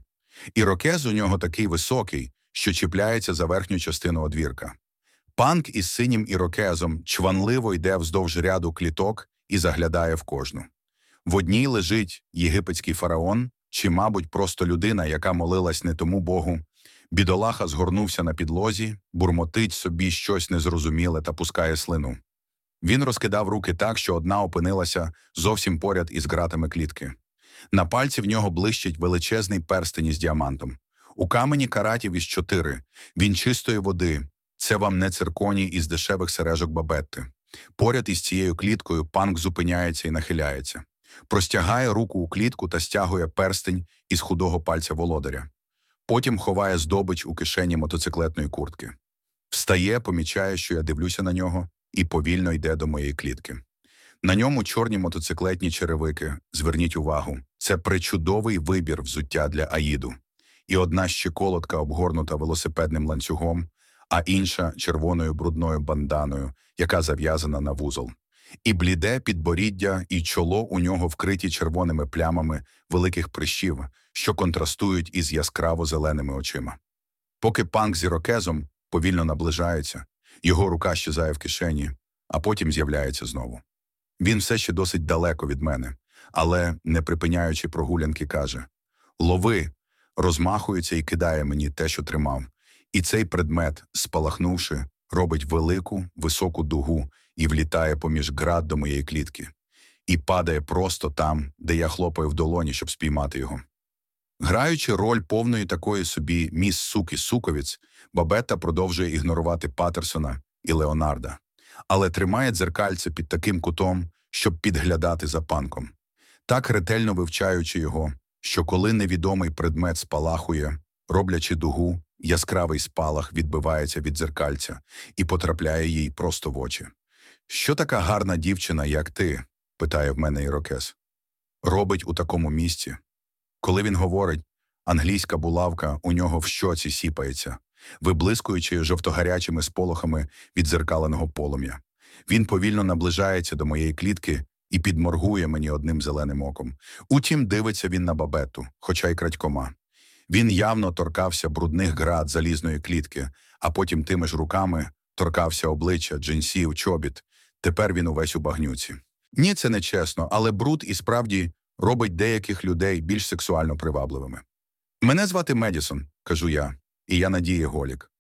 A: Ірокез у нього такий високий, що чіпляється за верхню частину одвірка. Панк із синім ірокезом чванливо йде вздовж ряду кліток і заглядає в кожну. В одній лежить єгипетський фараон, чи, мабуть, просто людина, яка молилась не тому Богу. Бідолаха згорнувся на підлозі, бурмотить собі щось незрозуміле та пускає слину. Він розкидав руки так, що одна опинилася зовсім поряд із ґратами клітки. На пальці в нього блищить величезний перстень із діамантом. У камені каратів із чотири. Він чистої води. Це вам не цирконій із дешевих сережок бабетти. Поряд із цією кліткою панк зупиняється і нахиляється, простягає руку у клітку та стягує перстень із худого пальця володаря. Потім ховає здобич у кишені мотоциклетної куртки. Встає, помічає, що я дивлюся на нього, і повільно йде до моєї клітки. На ньому чорні мотоциклетні черевики. Зверніть увагу, це причудовий вибір взуття для Аїду. І одна щеколотка обгорнута велосипедним ланцюгом, а інша червоною брудною банданою, яка зав'язана на вузол. І бліде підборіддя, і чоло у нього вкриті червоними плямами великих прищів, що контрастують із яскраво зеленими очима. Поки панк з ірокезом повільно наближається, його рука щезає в кишені, а потім з'являється знову. Він все ще досить далеко від мене, але, не припиняючи прогулянки, каже Лови, розмахується і кидає мені те, що тримав. І цей предмет, спалахнувши, робить велику, високу дугу і влітає поміж град до моєї клітки, і падає просто там, де я хлопаю в долоні, щоб спіймати його. Граючи роль повної такої собі міс суки суковіць, Бабетта продовжує ігнорувати Патерсона і Леонарда, але тримає дзеркальце під таким кутом, щоб підглядати за панком, так ретельно вивчаючи його, що коли невідомий предмет спалахує, роблячи дугу, яскравий спалах відбивається від дзеркальця і потрапляє їй просто в очі. Що така гарна дівчина, як ти? питає в мене Ірокез. Робить у такому місці. Коли він говорить, англійська булавка у нього в щоці сіпається, виблискуючи жовтогарячими сполохами від зеркаленого полум'я. Він повільно наближається до моєї клітки і підморгує мені одним зеленим оком. Утім, дивиться він на бабету, хоча й крадькома. Він явно торкався брудних град залізної клітки, а потім тими ж руками торкався обличчя, джинсів, чобіт. Тепер він увесь у багнюці. Ні, це не чесно, але бруд і справді робить деяких людей більш сексуально привабливими. Мене звати Медісон, кажу я, і я Надія Голік.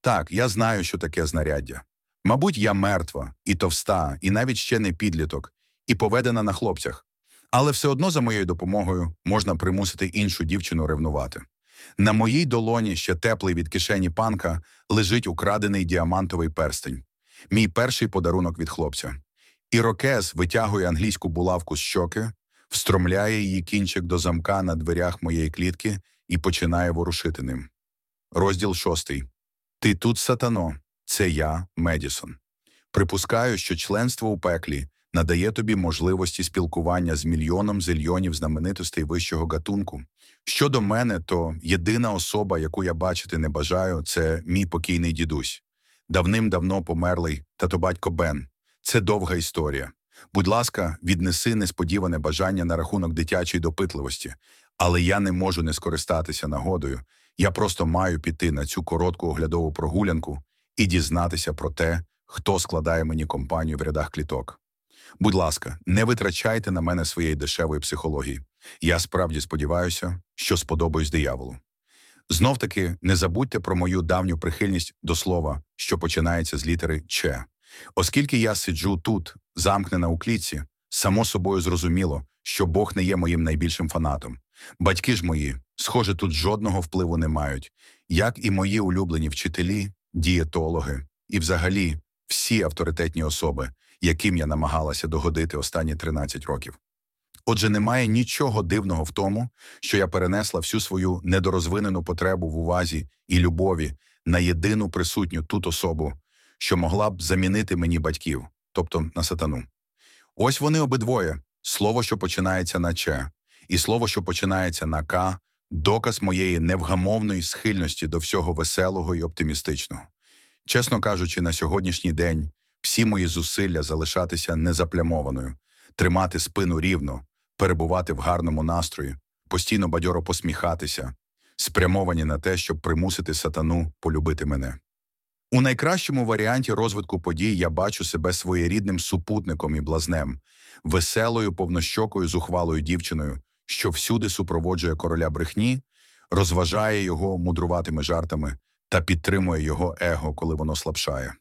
A: Так, я знаю, що таке знаряддя. Мабуть, я мертва, і товста, і навіть ще не підліток, і поведена на хлопцях. Але все одно за моєю допомогою можна примусити іншу дівчину ревнувати. На моїй долоні ще теплий від кишені панка лежить украдений діамантовий перстень, мій перший подарунок від хлопця. Ірокез витягує англійську булавку з щоки, встромляє її кінчик до замка на дверях моєї клітки і починає ворушити ним. Розділ шостий. Ти тут, сатано, це я, Медісон. Припускаю, що членство у пеклі надає тобі можливості спілкування з мільйоном зельйонів знаменитостей вищого гатунку. Щодо мене, то єдина особа, яку я бачити не бажаю, це мій покійний дідусь. Давним-давно померлий тато батько Бен. Це довга історія. Будь ласка, віднеси несподіване бажання на рахунок дитячої допитливості, але я не можу не скористатися нагодою. Я просто маю піти на цю коротку оглядову прогулянку і дізнатися про те, хто складає мені компанію в рядах кліток. Будь ласка, не витрачайте на мене своєї дешевої психології. Я справді сподіваюся, що сподобаюсь дияволу. Знов таки не забудьте про мою давню прихильність до слова, що починається з літери Ч. Оскільки я сиджу тут, замкнена у клітці, само собою зрозуміло, що Бог не є моїм найбільшим фанатом. Батьки ж мої, схоже, тут жодного впливу не мають, як і мої улюблені вчителі, дієтологи і, взагалі, всі авторитетні особи, яким я намагалася догодити останні 13 років. Отже, немає нічого дивного в тому, що я перенесла всю свою недорозвинену потребу в увазі і любові на єдину присутню тут особу, що могла б замінити мені батьків, тобто на сатану. Ось вони обидвоє слово, що починається на Ч, і слово, що починається на К, доказ моєї невгамовної схильності до всього веселого і оптимістичного. Чесно кажучи, на сьогоднішній день всі мої зусилля залишатися незаплямованою, тримати спину рівно, перебувати в гарному настрої, постійно бадьоро посміхатися, спрямовані на те, щоб примусити сатану полюбити мене. У найкращому варіанті розвитку подій я бачу себе своєрідним супутником і блазнем, веселою, повнощокою, зухвалою дівчиною, що всюди супроводжує короля брехні, розважає його мудруватими жартами та підтримує його его, коли воно слабшає.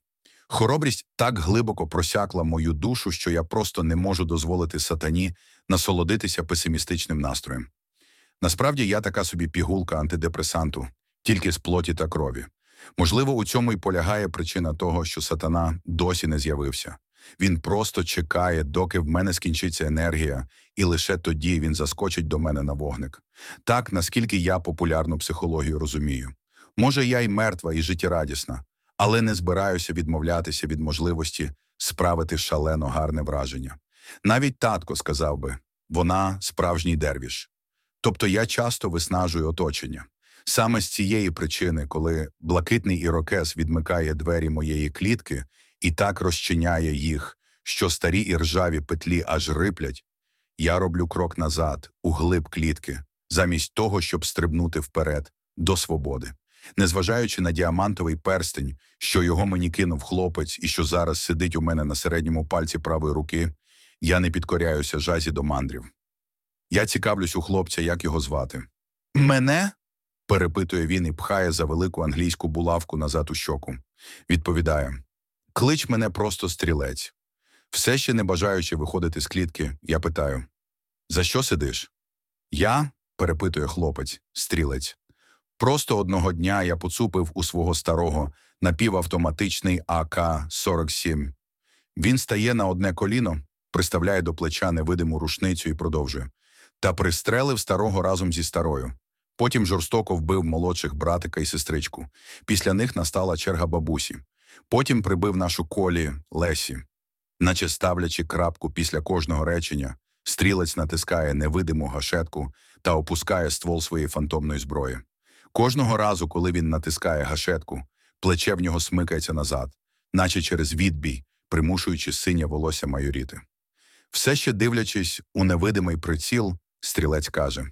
A: Хоробрість так глибоко просякла мою душу, що я просто не можу дозволити сатані насолодитися песимістичним настроєм. Насправді я така собі пігулка антидепресанту, тільки з плоті та крові. Можливо, у цьому й полягає причина того, що сатана досі не з'явився. Він просто чекає, доки в мене скінчиться енергія, і лише тоді він заскочить до мене на вогник. Так, наскільки я популярну психологію розумію. Може, я й мертва, і життєрадісна, але не збираюся відмовлятися від можливості справити шалено гарне враження. Навіть татко сказав би вона справжній дервіш. Тобто я часто виснажую оточення. Саме з цієї причини, коли блакитний ірокез відмикає двері моєї клітки і так розчиняє їх, що старі і ржаві петлі аж риплять, я роблю крок назад, у глиб клітки, замість того, щоб стрибнути вперед до свободи. Незважаючи на діамантовий перстень, що його мені кинув хлопець і що зараз сидить у мене на середньому пальці правої руки, я не підкоряюся жазі до мандрів. Я цікавлюсь у хлопця, як його звати. Мене? перепитує він і пхає за велику англійську булавку назад у щоку. Відповідає Клич мене просто стрілець. Все ще не бажаючи виходити з клітки, я питаю: За що сидиш? Я? перепитує хлопець, стрілець. Просто одного дня я поцупив у свого старого напівавтоматичний АК-47. Він стає на одне коліно, приставляє до плеча невидиму рушницю і продовжує. Та пристрелив старого разом зі старою. Потім жорстоко вбив молодших братика і сестричку. Після них настала черга бабусі. Потім прибив нашу колі Лесі. Наче ставлячи крапку після кожного речення, стрілець натискає невидиму гашетку та опускає ствол своєї фантомної зброї. Кожного разу, коли він натискає гашетку, плече в нього смикається назад, наче через відбій, примушуючи синє волосся майоріти. Все ще дивлячись у невидимий приціл, стрілець каже: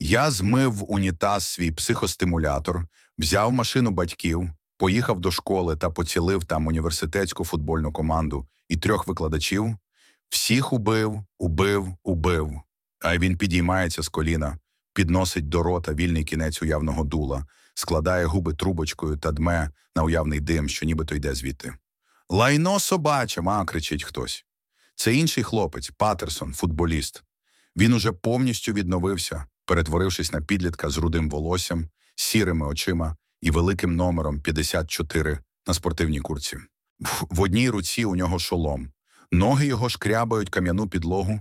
A: Я змив в унітаз свій психостимулятор, взяв машину батьків, поїхав до школи та поцілив там університетську футбольну команду і трьох викладачів. Всіх убив, убив, убив. А він підіймається з коліна, підносить до рота вільний кінець уявного дула, складає губи трубочкою та дме на уявний дим, що нібито йде звідти. Лайно собаче, ма, кричить хтось. Це інший хлопець, Патерсон, футболіст. Він уже повністю відновився, перетворившись на підлітка з рудим волоссям, сірими очима і великим номером 54 на спортивній курці. В одній руці у нього шолом. Ноги його шкрябають кам'яну підлогу,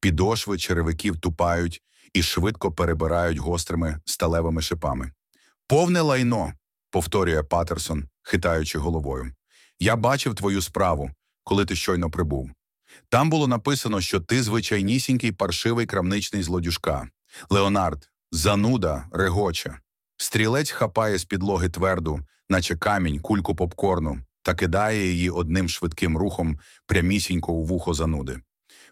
A: підошви черевиків тупають і швидко перебирають гострими сталевими шипами. Повне лайно, повторює Патерсон, хитаючи головою. Я бачив твою справу, коли ти щойно прибув. Там було написано, що ти звичайнісінький паршивий крамничний злодюжка. Леонард, зануда, регоче. Стрілець хапає з підлоги тверду, наче камінь, кульку попкорну, та кидає її одним швидким рухом прямісінько у вухо зануди.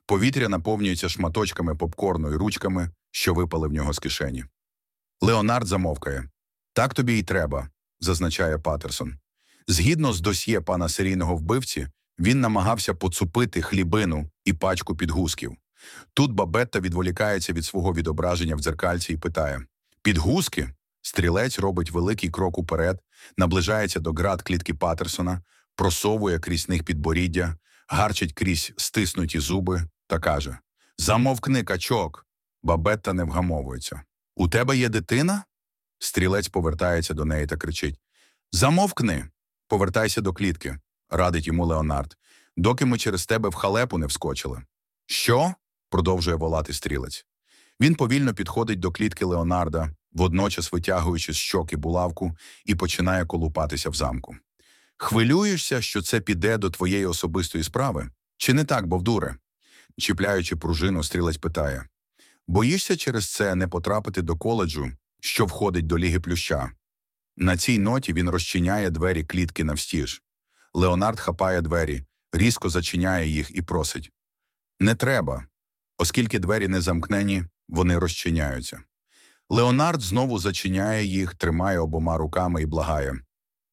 A: Повітря наповнюється шматочками попкорну і ручками, що випали в нього з кишені. Леонард замовкає. Так тобі й треба, зазначає Патерсон. Згідно з досьє пана серійного вбивці, він намагався поцупити хлібину і пачку підгузків. Тут Бабетта відволікається від свого відображення в дзеркальці і питає: Підгузки? Стрілець робить великий крок уперед, наближається до град клітки Патерсона, просовує крізь них підборіддя, гарчить крізь стиснуті зуби та каже: Замовкни, качок. Бабетта не вгамовується. У тебе є дитина? Стрілець повертається до неї та кричить: Замовкни, повертайся до клітки, радить йому Леонард, доки ми через тебе в халепу не вскочили. Що? продовжує волати стрілець. Він повільно підходить до клітки Леонарда, водночас витягуючи з щоки булавку, і починає колупатися в замку. Хвилюєшся, що це піде до твоєї особистої справи? Чи не так, бовдуре? Чіпляючи пружину, стрілець питає Боїшся через це не потрапити до коледжу, що входить до ліги плюща? На цій ноті він розчиняє двері клітки навстіж. Леонард хапає двері, різко зачиняє їх і просить Не треба. Оскільки двері не замкнені, вони розчиняються. Леонард знову зачиняє їх, тримає обома руками і благає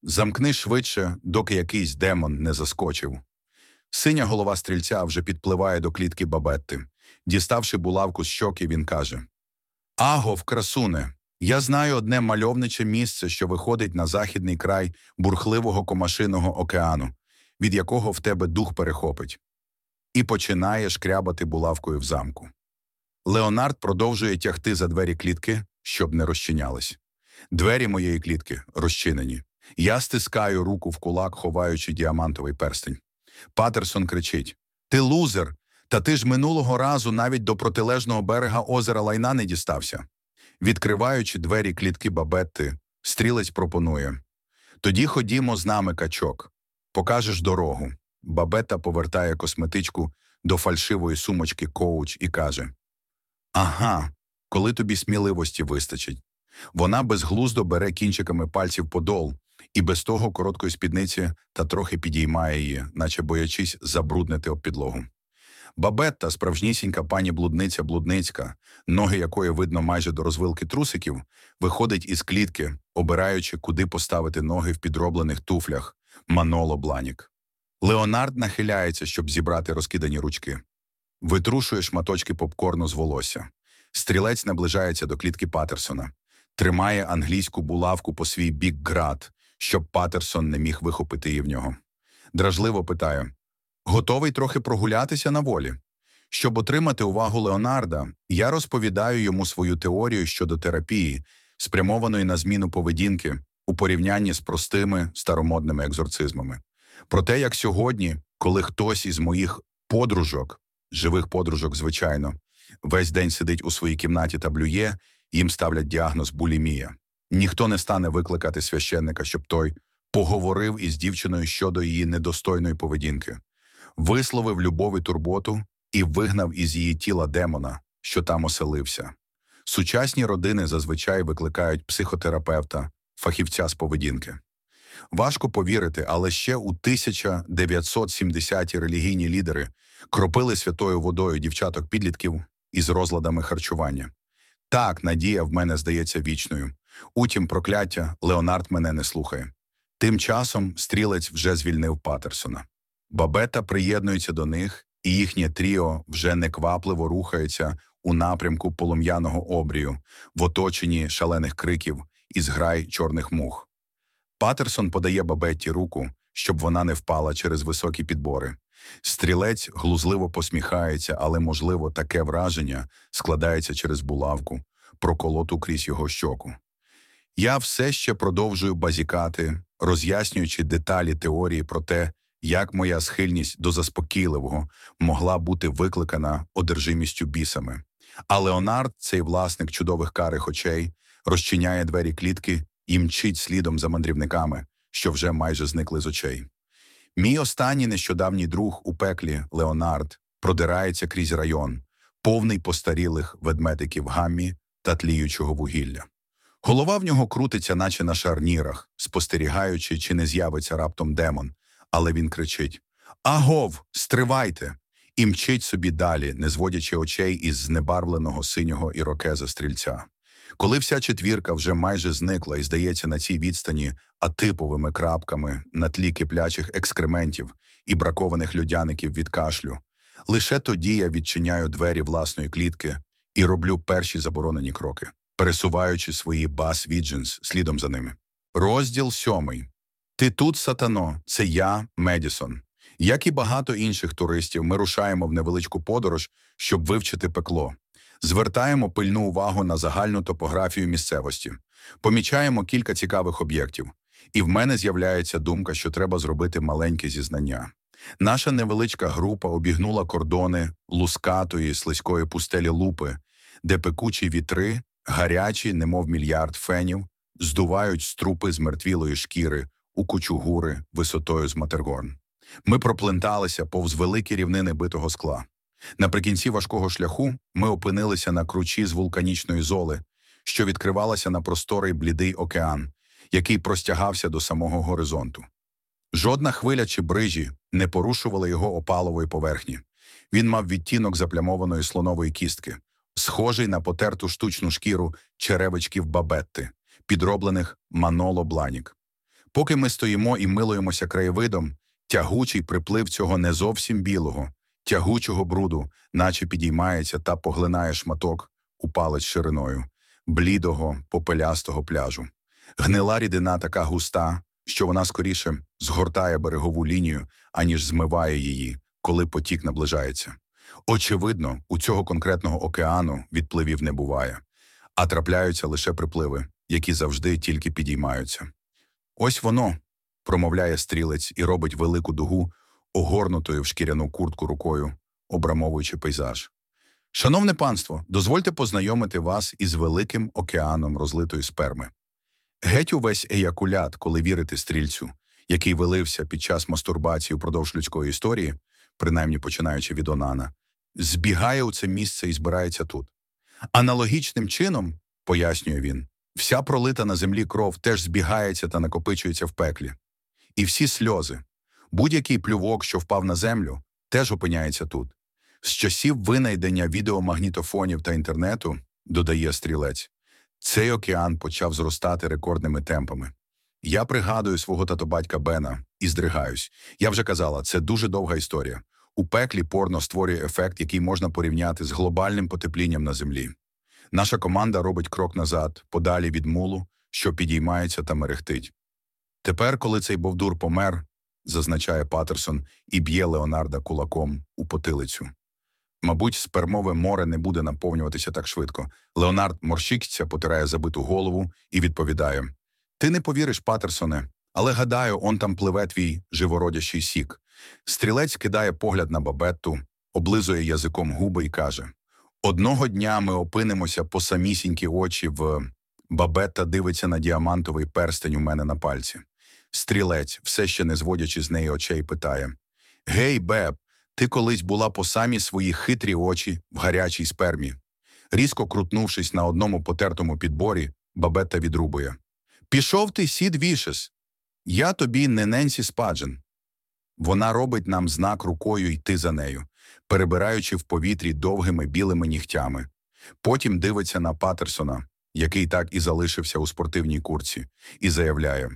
A: Замкни швидше, доки якийсь демон не заскочив. Синя голова стрільця вже підпливає до клітки бабетти. Діставши булавку з щоки, він каже Агов, красуне, я знаю одне мальовниче місце, що виходить на західний край бурхливого комашиного океану, від якого в тебе дух перехопить, і починає шкрябати булавкою в замку. Леонард продовжує тягти за двері клітки, щоб не розчинялись. Двері моєї клітки розчинені. Я стискаю руку в кулак, ховаючи діамантовий перстень. Патерсон кричить: Ти лузер! Та ти ж минулого разу навіть до протилежного берега озера Лайна не дістався. Відкриваючи двері клітки бабетти, стрілець пропонує Тоді ходімо з нами качок, покажеш дорогу. Бабета повертає косметичку до фальшивої сумочки коуч і каже Ага, коли тобі сміливості вистачить. Вона безглуздо бере кінчиками пальців подол і без того короткої спідниці та трохи підіймає її, наче боячись забруднити об підлогу. Бабетта, справжнісінька пані блудниця блудницька, ноги якої видно майже до розвилки трусиків, виходить із клітки, обираючи, куди поставити ноги в підроблених туфлях, Маноло Бланік. Леонард нахиляється, щоб зібрати розкидані ручки. Витрушує шматочки попкорну з волосся. Стрілець наближається до клітки Патерсона, тримає англійську булавку по свій бік град, щоб Патерсон не міг вихопити її в нього. Дражливо питає Готовий трохи прогулятися на волі. Щоб отримати увагу Леонарда, я розповідаю йому свою теорію щодо терапії, спрямованої на зміну поведінки у порівнянні з простими старомодними екзорцизмами. Про те, як сьогодні, коли хтось із моїх подружок, живих подружок, звичайно, весь день сидить у своїй кімнаті та блює, їм ставлять діагноз булімія. Ніхто не стане викликати священника, щоб той поговорив із дівчиною щодо її недостойної поведінки, висловив любов і турботу і вигнав із її тіла демона, що там оселився. Сучасні родини зазвичай викликають психотерапевта, фахівця з поведінки. Важко повірити, але ще у 1970-ті релігійні лідери кропили святою водою дівчаток-підлітків із розладами харчування. Так, надія в мене здається вічною. Утім, прокляття Леонард мене не слухає. Тим часом стрілець вже звільнив Патерсона. Бабета приєднується до них, і їхнє тріо вже неквапливо рухається у напрямку полум'яного обрію, в оточенні шалених криків і зграй чорних мух. Патерсон подає бабетті руку, щоб вона не впала через високі підбори. Стрілець глузливо посміхається, але, можливо, таке враження складається через булавку, проколоту крізь його щоку. Я все ще продовжую базікати, роз'яснюючи деталі теорії про те, як моя схильність до заспокійливого могла бути викликана одержимістю бісами. А Леонард, цей власник чудових карих очей, розчиняє двері клітки і мчить слідом за мандрівниками, що вже майже зникли з очей. Мій останній нещодавній друг у пеклі Леонард продирається крізь район, повний постарілих ведмедиків гаммі та тліючого вугілля. Голова в нього крутиться, наче на шарнірах, спостерігаючи, чи не з'явиться раптом демон, але він кричить Агов, стривайте! і мчить собі далі, не зводячи очей із знебарвленого синього ірокеза стрільця. Коли вся четвірка вже майже зникла і здається на цій відстані атиповими крапками на тлі киплячих екскрементів і бракованих людяників від кашлю, лише тоді я відчиняю двері власної клітки і роблю перші заборонені кроки, пересуваючи свої бас відженс слідом за ними. Розділ сьомий. Ти тут, сатано, це я, Медісон. Як і багато інших туристів, ми рушаємо в невеличку подорож, щоб вивчити пекло. Звертаємо пильну увагу на загальну топографію місцевості, помічаємо кілька цікавих об'єктів, і в мене з'являється думка, що треба зробити маленьке зізнання. Наша невеличка група обігнула кордони лускатої слизької пустелі лупи, де пекучі вітри, гарячі, немов мільярд фенів, здувають струпи з мертвілої шкіри у кучугури висотою з Матергорн. Ми пропленталися повз великі рівнини битого скла. Наприкінці важкого шляху ми опинилися на кручі з вулканічної золи, що відкривалася на просторий блідий океан, який простягався до самого горизонту. Жодна хвиля чи брижі не порушувала його опалової поверхні. Він мав відтінок заплямованої слонової кістки, схожий на потерту штучну шкіру черевичків бабетти, підроблених маноло бланік. Поки ми стоїмо і милуємося краєвидом, тягучий приплив цього не зовсім білого, тягучого бруду, наче підіймається та поглинає шматок у палець шириною, блідого, попелястого пляжу. Гнила рідина така густа, що вона скоріше згортає берегову лінію, аніж змиває її, коли потік наближається. Очевидно, у цього конкретного океану відпливів не буває, а трапляються лише припливи, які завжди тільки підіймаються. Ось воно, промовляє стрілець і робить велику дугу, огорнутою в шкіряну куртку рукою, обрамовуючи пейзаж. Шановне панство, дозвольте познайомити вас із великим океаном розлитої сперми. Геть увесь еякулят, коли вірити стрільцю, який вилився під час мастурбації упродовж людської історії, принаймні починаючи від Онана, збігає у це місце і збирається тут. Аналогічним чином, пояснює він, вся пролита на землі кров теж збігається та накопичується в пеклі. І всі сльози, будь-який плювок, що впав на землю, теж опиняється тут. З часів винайдення відеомагнітофонів та інтернету, додає стрілець, цей океан почав зростати рекордними темпами. Я пригадую свого татобатька Бена і здригаюсь. Я вже казала, це дуже довга історія. У пеклі порно створює ефект, який можна порівняти з глобальним потеплінням на землі. Наша команда робить крок назад, подалі від мулу, що підіймається та мерехтить. Тепер, коли цей бовдур помер, зазначає Патерсон і б'є Леонарда кулаком у потилицю. Мабуть, спермове море не буде наповнюватися так швидко. Леонард морщиться, потирає забиту голову і відповідає: Ти не повіриш, Патерсоне, але гадаю, он там пливе твій живородящий сік. Стрілець кидає погляд на бабетту, облизує язиком губи і каже: Одного дня ми опинимося по самісінькі очі в. Бабетта дивиться на діамантовий перстень у мене на пальці. Стрілець, все ще не зводячи з неї очей, питає: Гей, Беб, ти колись була по самі свої хитрі очі в гарячій спермі. Різко крутнувшись на одному потертому підборі, бабетта відрубує. Пішов ти, сід вішес. Я тобі не Ненсі Спаджен. Вона робить нам знак рукою йти за нею, перебираючи в повітрі довгими білими нігтями. Потім дивиться на Патерсона, який так і залишився у спортивній курці, і заявляє: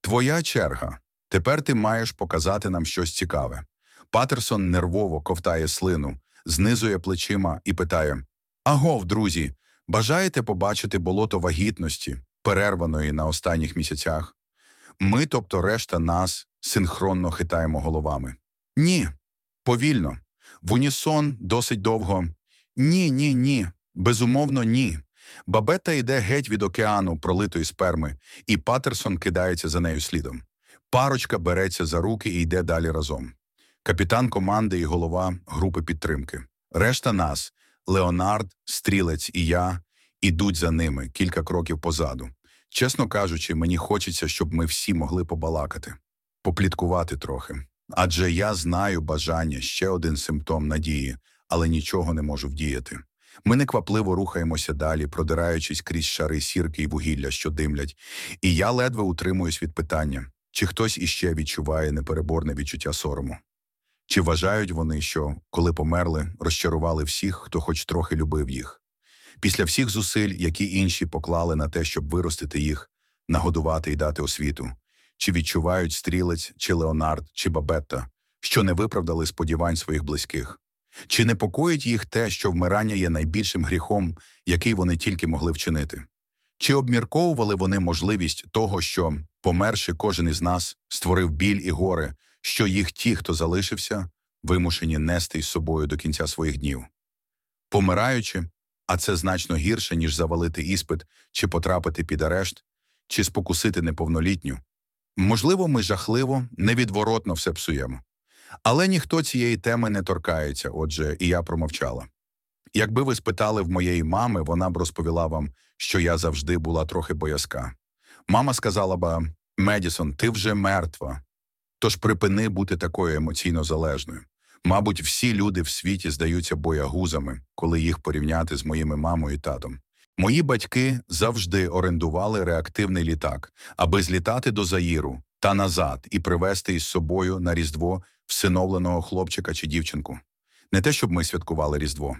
A: Твоя черга. Тепер ти маєш показати нам щось цікаве. Патерсон нервово ковтає слину, знизує плечима і питає: Агов, друзі, бажаєте побачити болото вагітності, перерваної на останніх місяцях? Ми, тобто решта нас, синхронно хитаємо головами. Ні, повільно. В унісон досить довго. Ні, ні, ні. Безумовно, ні. Бабета йде геть від океану, пролитої сперми, і Патерсон кидається за нею слідом. Парочка береться за руки і йде далі разом. Капітан команди і голова групи підтримки. Решта нас Леонард, Стрілець і я ідуть за ними кілька кроків позаду. Чесно кажучи, мені хочеться, щоб ми всі могли побалакати, попліткувати трохи. Адже я знаю бажання ще один симптом надії, але нічого не можу вдіяти. Ми неквапливо рухаємося далі, продираючись крізь шари сірки і вугілля, що димлять, і я ледве утримуюсь від питання, чи хтось іще відчуває непереборне відчуття сорому. Чи вважають вони, що, коли померли, розчарували всіх, хто хоч трохи любив їх? Після всіх зусиль, які інші поклали на те, щоб виростити їх, нагодувати і дати освіту, чи відчувають стрілець, чи Леонард, чи Бабетта, що не виправдали сподівань своїх близьких? Чи непокоїть їх те, що вмирання є найбільшим гріхом, який вони тільки могли вчинити? Чи обмірковували вони можливість того, що, померши кожен із нас, створив біль і горе, що їх ті, хто залишився, вимушені нести із собою до кінця своїх днів? Помираючи, а це значно гірше, ніж завалити іспит, чи потрапити під арешт, чи спокусити неповнолітню. Можливо, ми жахливо, невідворотно все псуємо. Але ніхто цієї теми не торкається, отже, і я промовчала. Якби ви спитали в моєї мами, вона б розповіла вам, що я завжди була трохи боязка. Мама сказала б Медісон, ти вже мертва. Тож припини бути такою емоційно залежною. Мабуть, всі люди в світі здаються боягузами, коли їх порівняти з моїми мамою і татом. Мої батьки завжди орендували реактивний літак, аби злітати до Заїру та назад і привезти із собою на Різдво всиновленого хлопчика чи дівчинку. Не те, щоб ми святкували Різдво.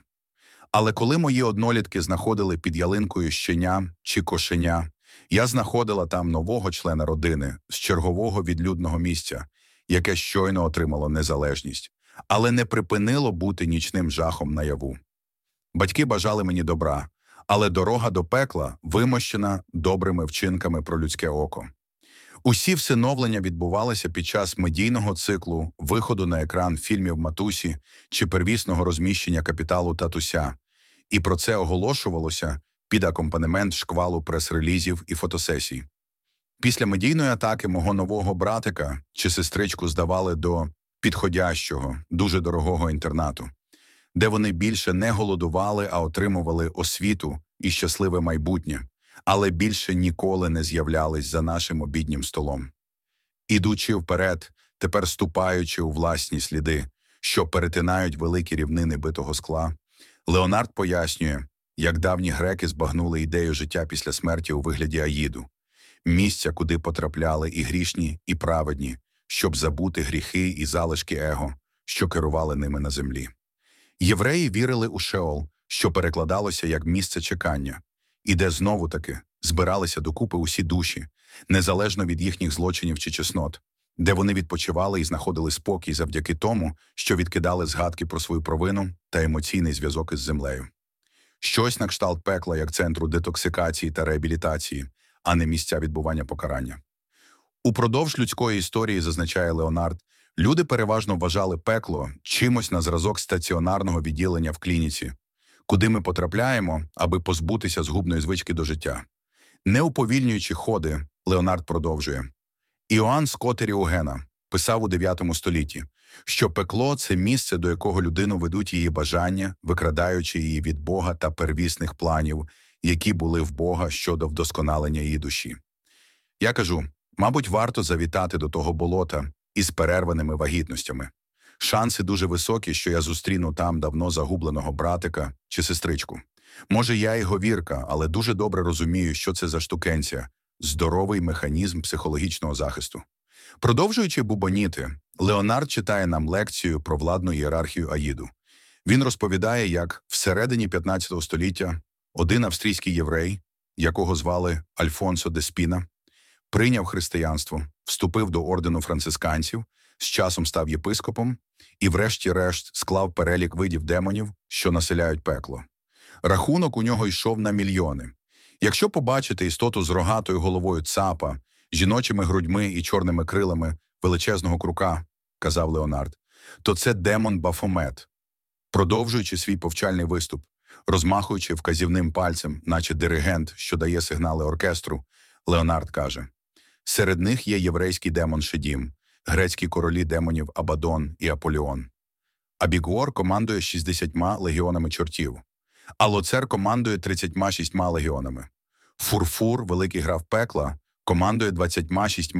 A: Але коли мої однолітки знаходили під ялинкою щеня чи кошеня, я знаходила там нового члена родини з чергового відлюдного місця, яке щойно отримало незалежність, але не припинило бути нічним жахом наяву. Батьки бажали мені добра, але дорога до пекла вимощена добрими вчинками про людське око. Усі всиновлення відбувалися під час медійного циклу, виходу на екран фільмів Матусі чи первісного розміщення капіталу татуся, і про це оголошувалося під акомпанемент шквалу прес-релізів і фотосесій. Після медійної атаки мого нового братика чи сестричку здавали до підходящого, дуже дорогого інтернату, де вони більше не голодували, а отримували освіту і щасливе майбутнє але більше ніколи не з'являлись за нашим обіднім столом. Ідучи вперед, тепер ступаючи у власні сліди, що перетинають великі рівнини битого скла, Леонард пояснює, як давні греки збагнули ідею життя після смерті у вигляді Аїду, місця, куди потрапляли і грішні, і праведні, щоб забути гріхи і залишки его, що керували ними на землі. Євреї вірили у Шеол, що перекладалося як місце чекання, і де знову таки збиралися докупи усі душі, незалежно від їхніх злочинів чи чеснот, де вони відпочивали і знаходили спокій завдяки тому, що відкидали згадки про свою провину та емоційний зв'язок із землею. Щось на кшталт пекла як центру детоксикації та реабілітації, а не місця відбування покарання. Упродовж людської історії, зазначає Леонард, Люди переважно вважали пекло чимось на зразок стаціонарного відділення в клініці, куди ми потрапляємо, аби позбутися згубної звички до життя. Не уповільнюючи ходи, Леонард продовжує. Іоанн Скоттеріогена писав у 9 столітті, що пекло це місце, до якого людину ведуть її бажання, викрадаючи її від Бога та первісних планів, які були в Бога щодо вдосконалення її душі. Я кажу, мабуть, варто завітати до того болота із перерваними вагітностями. Шанси дуже високі, що я зустріну там давно загубленого братика чи сестричку. Може, я і говірка, але дуже добре розумію, що це за штукенція, здоровий механізм психологічного захисту. Продовжуючи бубоніти, Леонард читає нам лекцію про владну ієрархію Аїду. Він розповідає, як всередині 15 століття один австрійський єврей, якого звали Альфонсо де Спіна, прийняв християнство, вступив до ордену францисканців, з часом став єпископом і, врешті-решт, склав перелік видів демонів, що населяють пекло. Рахунок у нього йшов на мільйони. Якщо побачити істоту з рогатою головою цапа, жіночими грудьми і чорними крилами величезного крука, казав Леонард, то це демон Бафомет. Продовжуючи свій повчальний виступ, розмахуючи вказівним пальцем, наче диригент, що дає сигнали оркестру, Леонард каже: серед них є єврейський демон Шедім, грецькі королі демонів Абадон і Аполіон. Абігор командує 60 легіонами чортів, а Лоцер командує 36 легіонами. Фурфур, великий граф пекла, командує 26.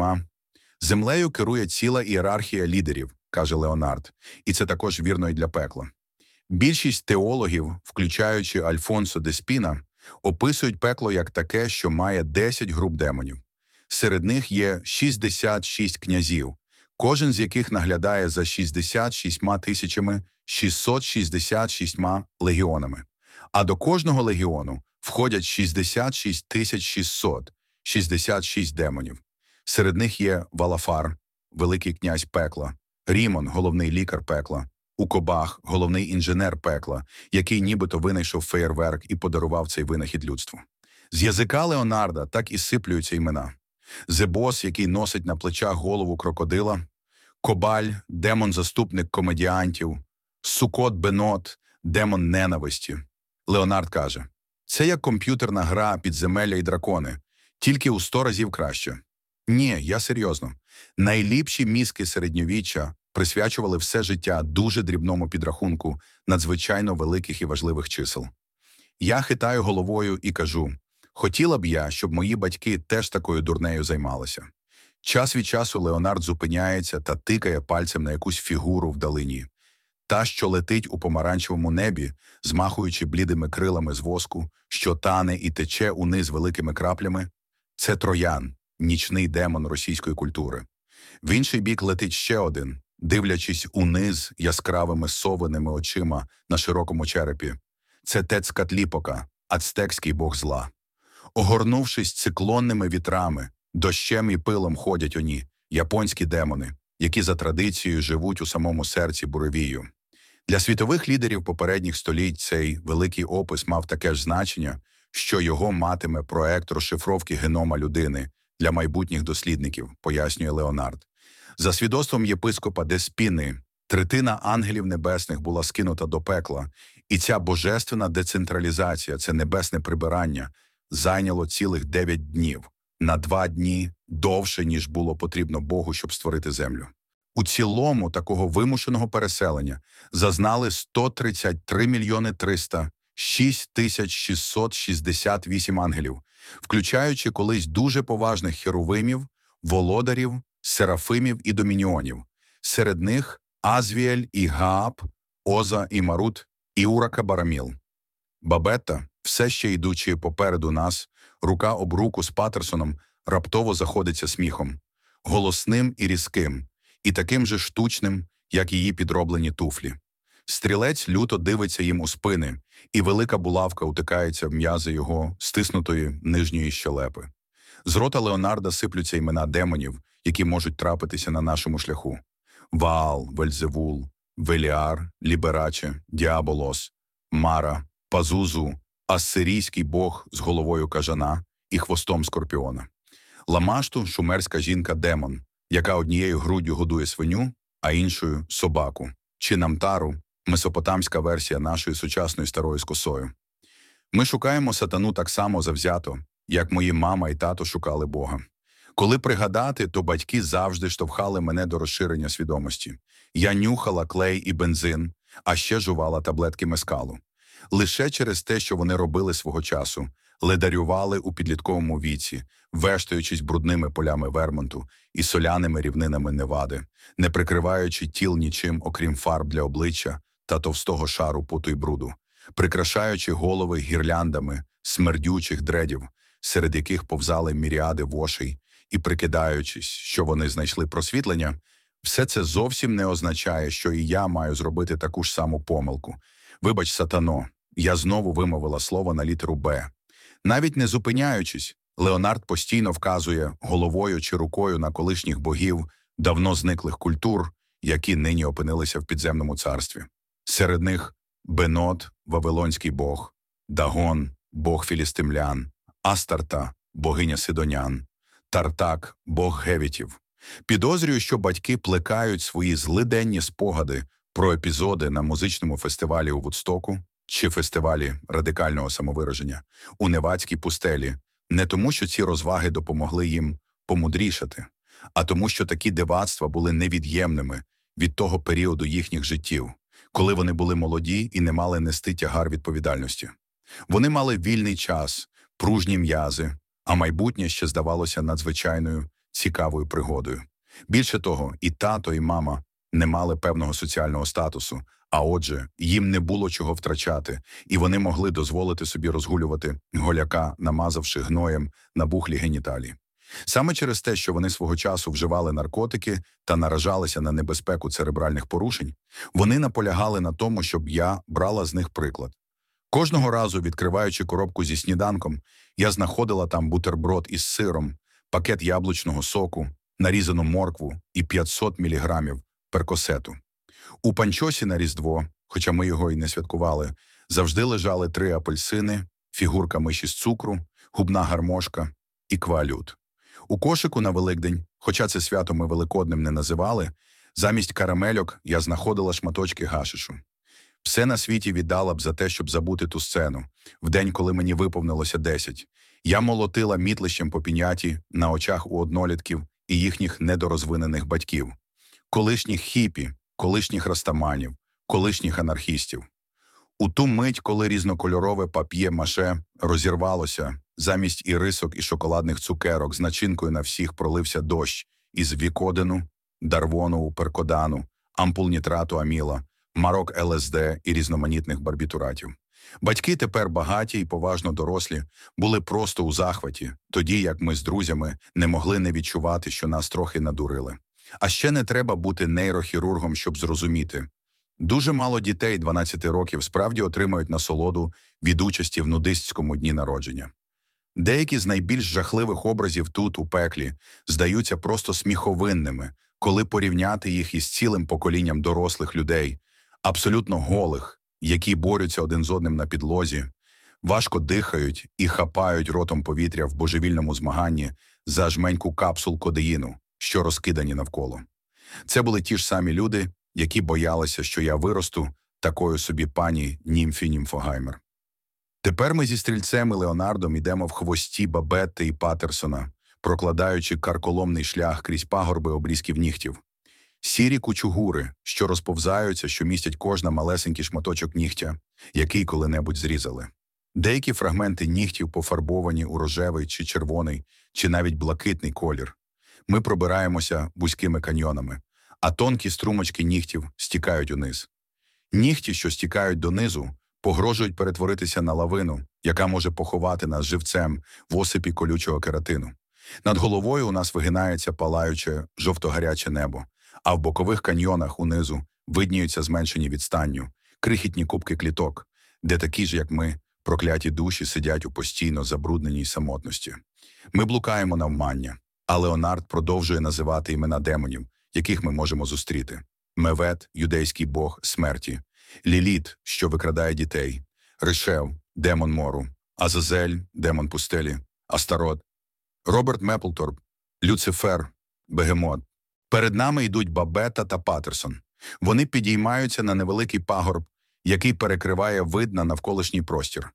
A: Землею керує ціла ієрархія лідерів, каже Леонард, і це також вірно і для пекла. Більшість теологів, включаючи Альфонсо де Спіна, описують пекло як таке, що має 10 груп демонів. Серед них є 66 князів, кожен з яких наглядає за 66 тисячами 666 легіонами. А до кожного легіону входять 66 тисяч 600, 66 демонів. Серед них є Валафар, великий князь пекла, Рімон, головний лікар пекла, Укобах, головний інженер пекла, який нібито винайшов феєрверк і подарував цей винахід людству. З язика Леонарда так і сиплюються імена. Зебос, який носить на плечах голову крокодила, Кобаль, демон-заступник комедіантів, Сукот Бенот, демон ненависті. Леонард каже: це як комп'ютерна гра підземелля і дракони, тільки у сто разів краще. Ні, я серйозно. Найліпші мізки середньовіччя присвячували все життя дуже дрібному підрахунку надзвичайно великих і важливих чисел. Я хитаю головою і кажу: хотіла б я, щоб мої батьки теж такою дурнею займалися. Час від часу Леонард зупиняється та тикає пальцем на якусь фігуру вдалині, та, що летить у помаранчевому небі, змахуючи блідими крилами з воску, що тане і тече униз великими краплями, це троян, нічний демон російської культури. В інший бік летить ще один, дивлячись униз яскравими совиними очима на широкому черепі. Це Тецкатліпока, ацтекський бог зла. Огорнувшись циклонними вітрами, дощем і пилом ходять оні, японські демони, які за традицією живуть у самому серці буревію. Для світових лідерів попередніх століть цей великий опис мав таке ж значення, що його матиме проект розшифровки генома людини для майбутніх дослідників, пояснює Леонард. За свідоцтвом єпископа Деспіни, третина ангелів небесних була скинута до пекла, і ця божественна децентралізація, це небесне прибирання, зайняло цілих дев'ять днів на два дні довше, ніж було потрібно Богу, щоб створити землю. У цілому такого вимушеного переселення зазнали 133 мільйони 300 6668 ангелів, включаючи колись дуже поважних херовимів, володарів, серафимів і домініонів. Серед них Азвіель і Гааб, Оза і Марут, і Урака Бараміл. Бабетта, все ще йдучи попереду нас, рука об руку з Патерсоном, раптово заходиться сміхом, голосним і різким, і таким же штучним, як її підроблені туфлі. Стрілець люто дивиться їм у спини, і велика булавка утикається в м'язи його стиснутої нижньої щелепи. З рота Леонарда сиплються імена демонів, які можуть трапитися на нашому шляху: Ваал, Вельзевул, Веліар, Лібераче, Діаболос, Мара, Пазузу, Ассирійський бог з головою кажана і хвостом скорпіона, Ламашту, шумерська жінка демон, яка однією груддю годує свиню, а іншою собаку, чи намтару, месопотамська версія нашої сучасної старої з косою. Ми шукаємо сатану так само завзято, як мої мама і тато шукали Бога. Коли пригадати, то батьки завжди штовхали мене до розширення свідомості. Я нюхала клей і бензин, а ще жувала таблетки мескалу. Лише через те, що вони робили свого часу, ледарювали у підлітковому віці, вештаючись брудними полями Вермонту і соляними рівнинами Невади, не прикриваючи тіл нічим, окрім фарб для обличчя та товстого шару поту й бруду, прикрашаючи голови гірляндами смердючих дредів, серед яких повзали міріади вошей, і прикидаючись, що вони знайшли просвітлення, все це зовсім не означає, що і я маю зробити таку ж саму помилку. Вибач, сатано, я знову вимовила слово на літеру Б. Навіть не зупиняючись, Леонард постійно вказує головою чи рукою на колишніх богів давно зниклих культур, які нині опинилися в підземному царстві. Серед них Бенот, Вавилонський бог, Дагон, бог філістимлян, Астарта, богиня Сидонян, Тартак, бог гевітів. Підозрюю, що батьки плекають свої злиденні спогади про епізоди на музичному фестивалі у Вудстоку чи фестивалі радикального самовираження у Невадській пустелі, не тому, що ці розваги допомогли їм помудрішати, а тому, що такі дивацтва були невід'ємними від того періоду їхніх життів, коли вони були молоді і не мали нести тягар відповідальності. Вони мали вільний час, пружні м'язи, а майбутнє ще здавалося надзвичайною цікавою пригодою. Більше того, і тато, і мама не мали певного соціального статусу, а отже, їм не було чого втрачати, і вони могли дозволити собі розгулювати голяка, намазавши гноєм набухлі геніталії. Саме через те, що вони свого часу вживали наркотики та наражалися на небезпеку церебральних порушень, вони наполягали на тому, щоб я брала з них приклад. Кожного разу, відкриваючи коробку зі сніданком, я знаходила там бутерброд із сиром, пакет яблучного соку, нарізану моркву і 500 міліграмів перкосету. У панчосі на Різдво, хоча ми його й не святкували, завжди лежали три апельсини, фігурка миші з цукру, губна гармошка і квалют. У кошику на Великдень, хоча це свято ми великодним не називали, замість карамельок я знаходила шматочки гашишу. Все на світі віддала б за те, щоб забути ту сцену. В день, коли мені виповнилося десять. Я молотила мітлищем по піняті на очах у однолітків і їхніх недорозвинених батьків, колишніх хіпі, колишніх растаманів, колишніх анархістів. У ту мить, коли різнокольорове пап'є маше розірвалося, замість ірисок і шоколадних цукерок з начинкою на всіх пролився дощ із вікодину, дарвону, перкодану, ампул нітрату аміла, марок ЛСД і різноманітних барбітуратів. Батьки тепер багаті і поважно дорослі, були просто у захваті, тоді як ми з друзями не могли не відчувати, що нас трохи надурили. А ще не треба бути нейрохірургом, щоб зрозуміти. Дуже мало дітей 12 років справді отримають насолоду від участі в нудистському дні народження. Деякі з найбільш жахливих образів тут, у пеклі, здаються просто сміховинними, коли порівняти їх із цілим поколінням дорослих людей, абсолютно голих, які борються один з одним на підлозі, важко дихають і хапають ротом повітря в божевільному змаганні за жменьку капсул кодеїну, що розкидані навколо. Це були ті ж самі люди, які боялися, що я виросту такою собі пані Німфі Німфогаймер. Тепер ми зі стрільцем і Леонардом йдемо в хвості Бабетти і Патерсона, прокладаючи карколомний шлях крізь пагорби обрізків нігтів. Сірі кучугури, що розповзаються, що містять кожна малесенький шматочок нігтя, який коли-небудь зрізали. Деякі фрагменти нігтів пофарбовані у рожевий чи червоний, чи навіть блакитний колір. Ми пробираємося вузькими каньйонами, а тонкі струмочки нігтів стікають униз. Нігті, що стікають донизу, погрожують перетворитися на лавину, яка може поховати нас живцем в осипі колючого кератину. Над головою у нас вигинається палаюче жовто-гаряче небо, а в бокових каньйонах унизу видніються зменшені відстанню, крихітні кубики кліток, де такі ж, як ми, прокляті душі сидять у постійно забрудненій самотності. Ми блукаємо навмання, а Леонард продовжує називати імена демонів, яких ми можемо зустріти: Мевет, юдейський бог смерті, Ліліт, що викрадає дітей, Решев, демон мору, Азазель, демон пустелі, Астарот, Роберт Меплторп, Люцифер, Бегемот, Перед нами йдуть Бабета та Патерсон. Вони підіймаються на невеликий пагорб, який перекриває вид на навколишній простір.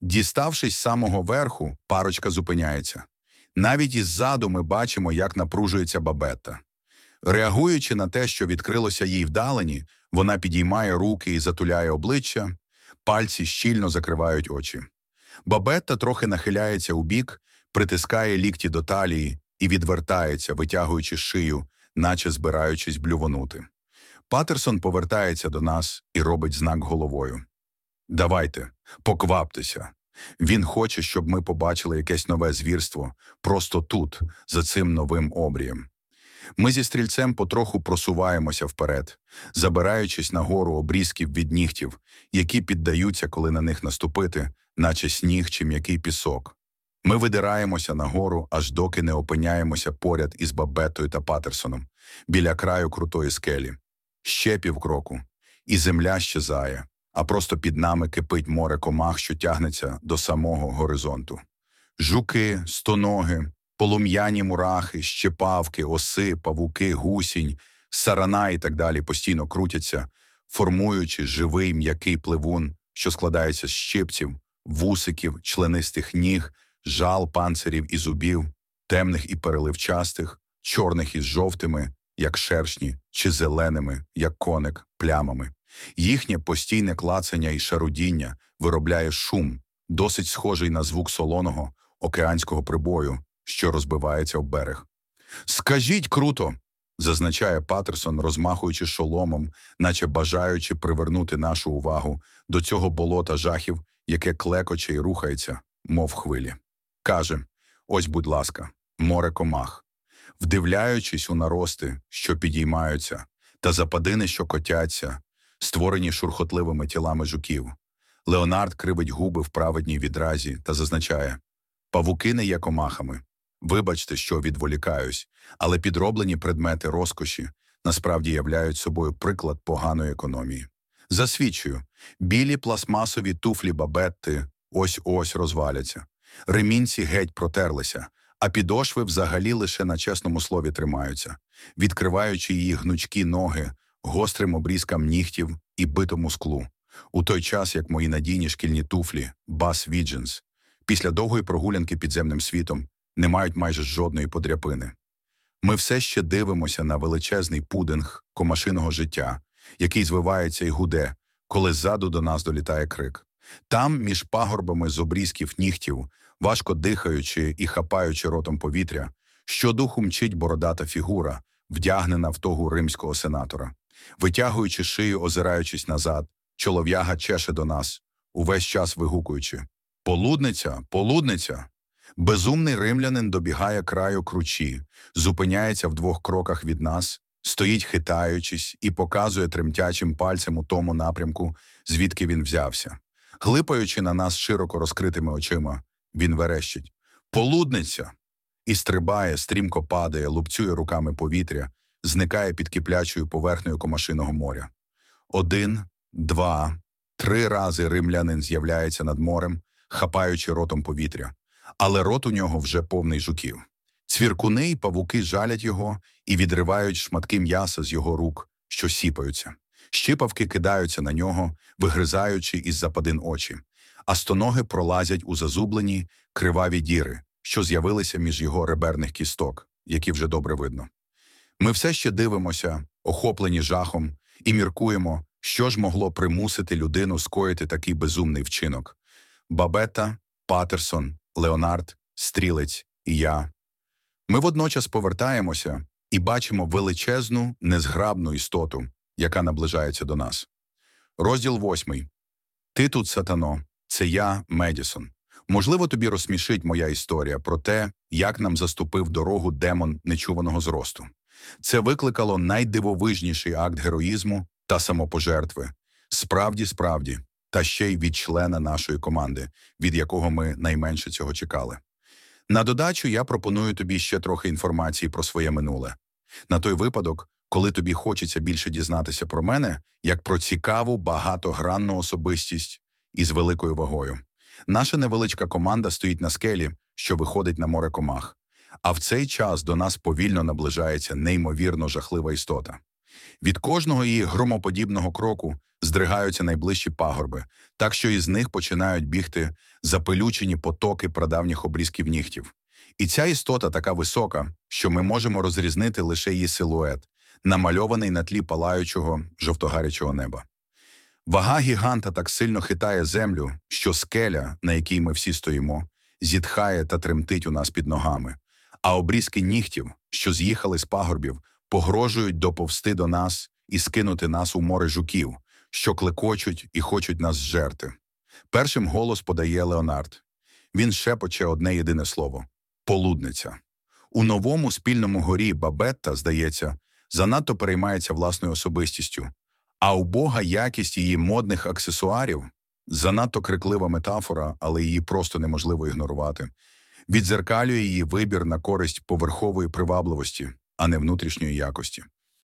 A: Діставшись з самого верху, парочка зупиняється. Навіть іззаду ми бачимо, як напружується бабетта. Реагуючи на те, що відкрилося їй вдалині, вона підіймає руки і затуляє обличчя, пальці щільно закривають очі. Бабетта трохи нахиляється у бік, притискає лікті до талії і відвертається, витягуючи шию, наче збираючись блювонути. Патерсон повертається до нас і робить знак головою. Давайте, покваптеся. Він хоче, щоб ми побачили якесь нове звірство просто тут, за цим новим обрієм. Ми зі стрільцем потроху просуваємося вперед, забираючись на гору обрізків від нігтів, які піддаються, коли на них наступити, наче сніг чи м'який пісок. Ми видираємося нагору, аж доки не опиняємося поряд із Бабетою та Патерсоном біля краю крутої скелі. Ще півкроку, і земля щезає, а просто під нами кипить море комах, що тягнеться до самого горизонту. Жуки, стоноги, полум'яні мурахи, щепавки, оси, павуки, гусінь, сарана і так далі постійно крутяться, формуючи живий м'який пливун, що складається з щипців, вусиків, членистих ніг, жал панцирів і зубів, темних і переливчастих, чорних із жовтими, як шершні, чи зеленими, як коник, плямами. Їхнє постійне клацання і шарудіння виробляє шум, досить схожий на звук солоного океанського прибою, що розбивається в берег. Скажіть круто, зазначає Патерсон, розмахуючи шоломом, наче бажаючи привернути нашу увагу до цього болота жахів, яке клекоче і рухається, мов хвилі. Каже: ось, будь ласка, море комах. Вдивляючись у нарости, що підіймаються, та западини, що котяться, створені шурхотливими тілами жуків. Леонард кривить губи в праведній відразі та зазначає павуки не є комахами. Вибачте, що відволікаюсь, але підроблені предмети розкоші насправді являють собою приклад поганої економії. Засвідчую, білі пластмасові туфлі бабетти ось ось розваляться, ремінці геть протерлися, а підошви взагалі лише на чесному слові тримаються, відкриваючи її гнучкі ноги гострим обрізкам нігтів і битому склу, у той час як мої надійні шкільні туфлі, бас Відженс, після довгої прогулянки підземним світом не мають майже жодної подряпини. Ми все ще дивимося на величезний пудинг комашиного життя, який звивається і гуде, коли ззаду до нас долітає крик. Там, між пагорбами з обрізків нігтів, важко дихаючи і хапаючи ротом повітря, щодуху мчить бородата фігура, вдягнена в тогу римського сенатора. Витягуючи шию, озираючись назад, чолов'яга чеше до нас, увесь час вигукуючи Полудниця, полудниця. Безумний римлянин добігає краю кручі, зупиняється в двох кроках від нас, стоїть хитаючись і показує тремтячим пальцем у тому напрямку, звідки він взявся. Глипаючи на нас широко розкритими очима, він верещить Полудниця! І стрибає, стрімко падає, лупцює руками повітря, зникає під киплячою поверхнею комашиного моря. Один, два, три рази римлянин з'являється над морем, хапаючи ротом повітря, але рот у нього вже повний жуків. Цвіркуни й павуки жалять його і відривають шматки м'яса з його рук, що сіпаються. Щипавки кидаються на нього, вигризаючи із западин очі, а стоноги пролазять у зазублені криваві діри, що з'явилися між його реберних кісток, які вже добре видно. Ми все ще дивимося, охоплені жахом, і міркуємо, що ж могло примусити людину скоїти такий безумний вчинок. Бабета, Патерсон, Леонард, Стрілець і я. Ми водночас повертаємося і бачимо величезну, незграбну істоту, яка наближається до нас. Розділ восьмий. Ти тут, сатано, це я, Медісон. Можливо, тобі розсмішить моя історія про те, як нам заступив дорогу демон нечуваного зросту. Це викликало найдивовижніший акт героїзму та самопожертви. Справді, справді, та ще й від члена нашої команди, від якого ми найменше цього чекали. На додачу я пропоную тобі ще трохи інформації про своє минуле. На той випадок, коли тобі хочеться більше дізнатися про мене, як про цікаву, багатогранну особистість із великою вагою. Наша невеличка команда стоїть на скелі, що виходить на море комах. А в цей час до нас повільно наближається неймовірно жахлива істота. Від кожного її громоподібного кроку здригаються найближчі пагорби, так що із них починають бігти запелючені потоки прадавніх обрізків нігтів. І ця істота така висока, що ми можемо розрізнити лише її силует, намальований на тлі палаючого жовтогарячого неба. Вага гіганта так сильно хитає землю, що скеля, на якій ми всі стоїмо, зітхає та тремтить у нас під ногами, а обрізки нігтів, що з'їхали з пагорбів, погрожують доповсти до нас і скинути нас у море жуків, що клекочуть і хочуть нас зжерти. Першим голос подає Леонард. Він шепоче одне єдине слово полудниця. У новому спільному горі Бабетта, здається, занадто переймається власною особистістю, а убога якість її модних аксесуарів занадто криклива метафора, але її просто неможливо ігнорувати. Відзеркалює її вибір на користь поверхової привабливості, а не внутрішньої якості.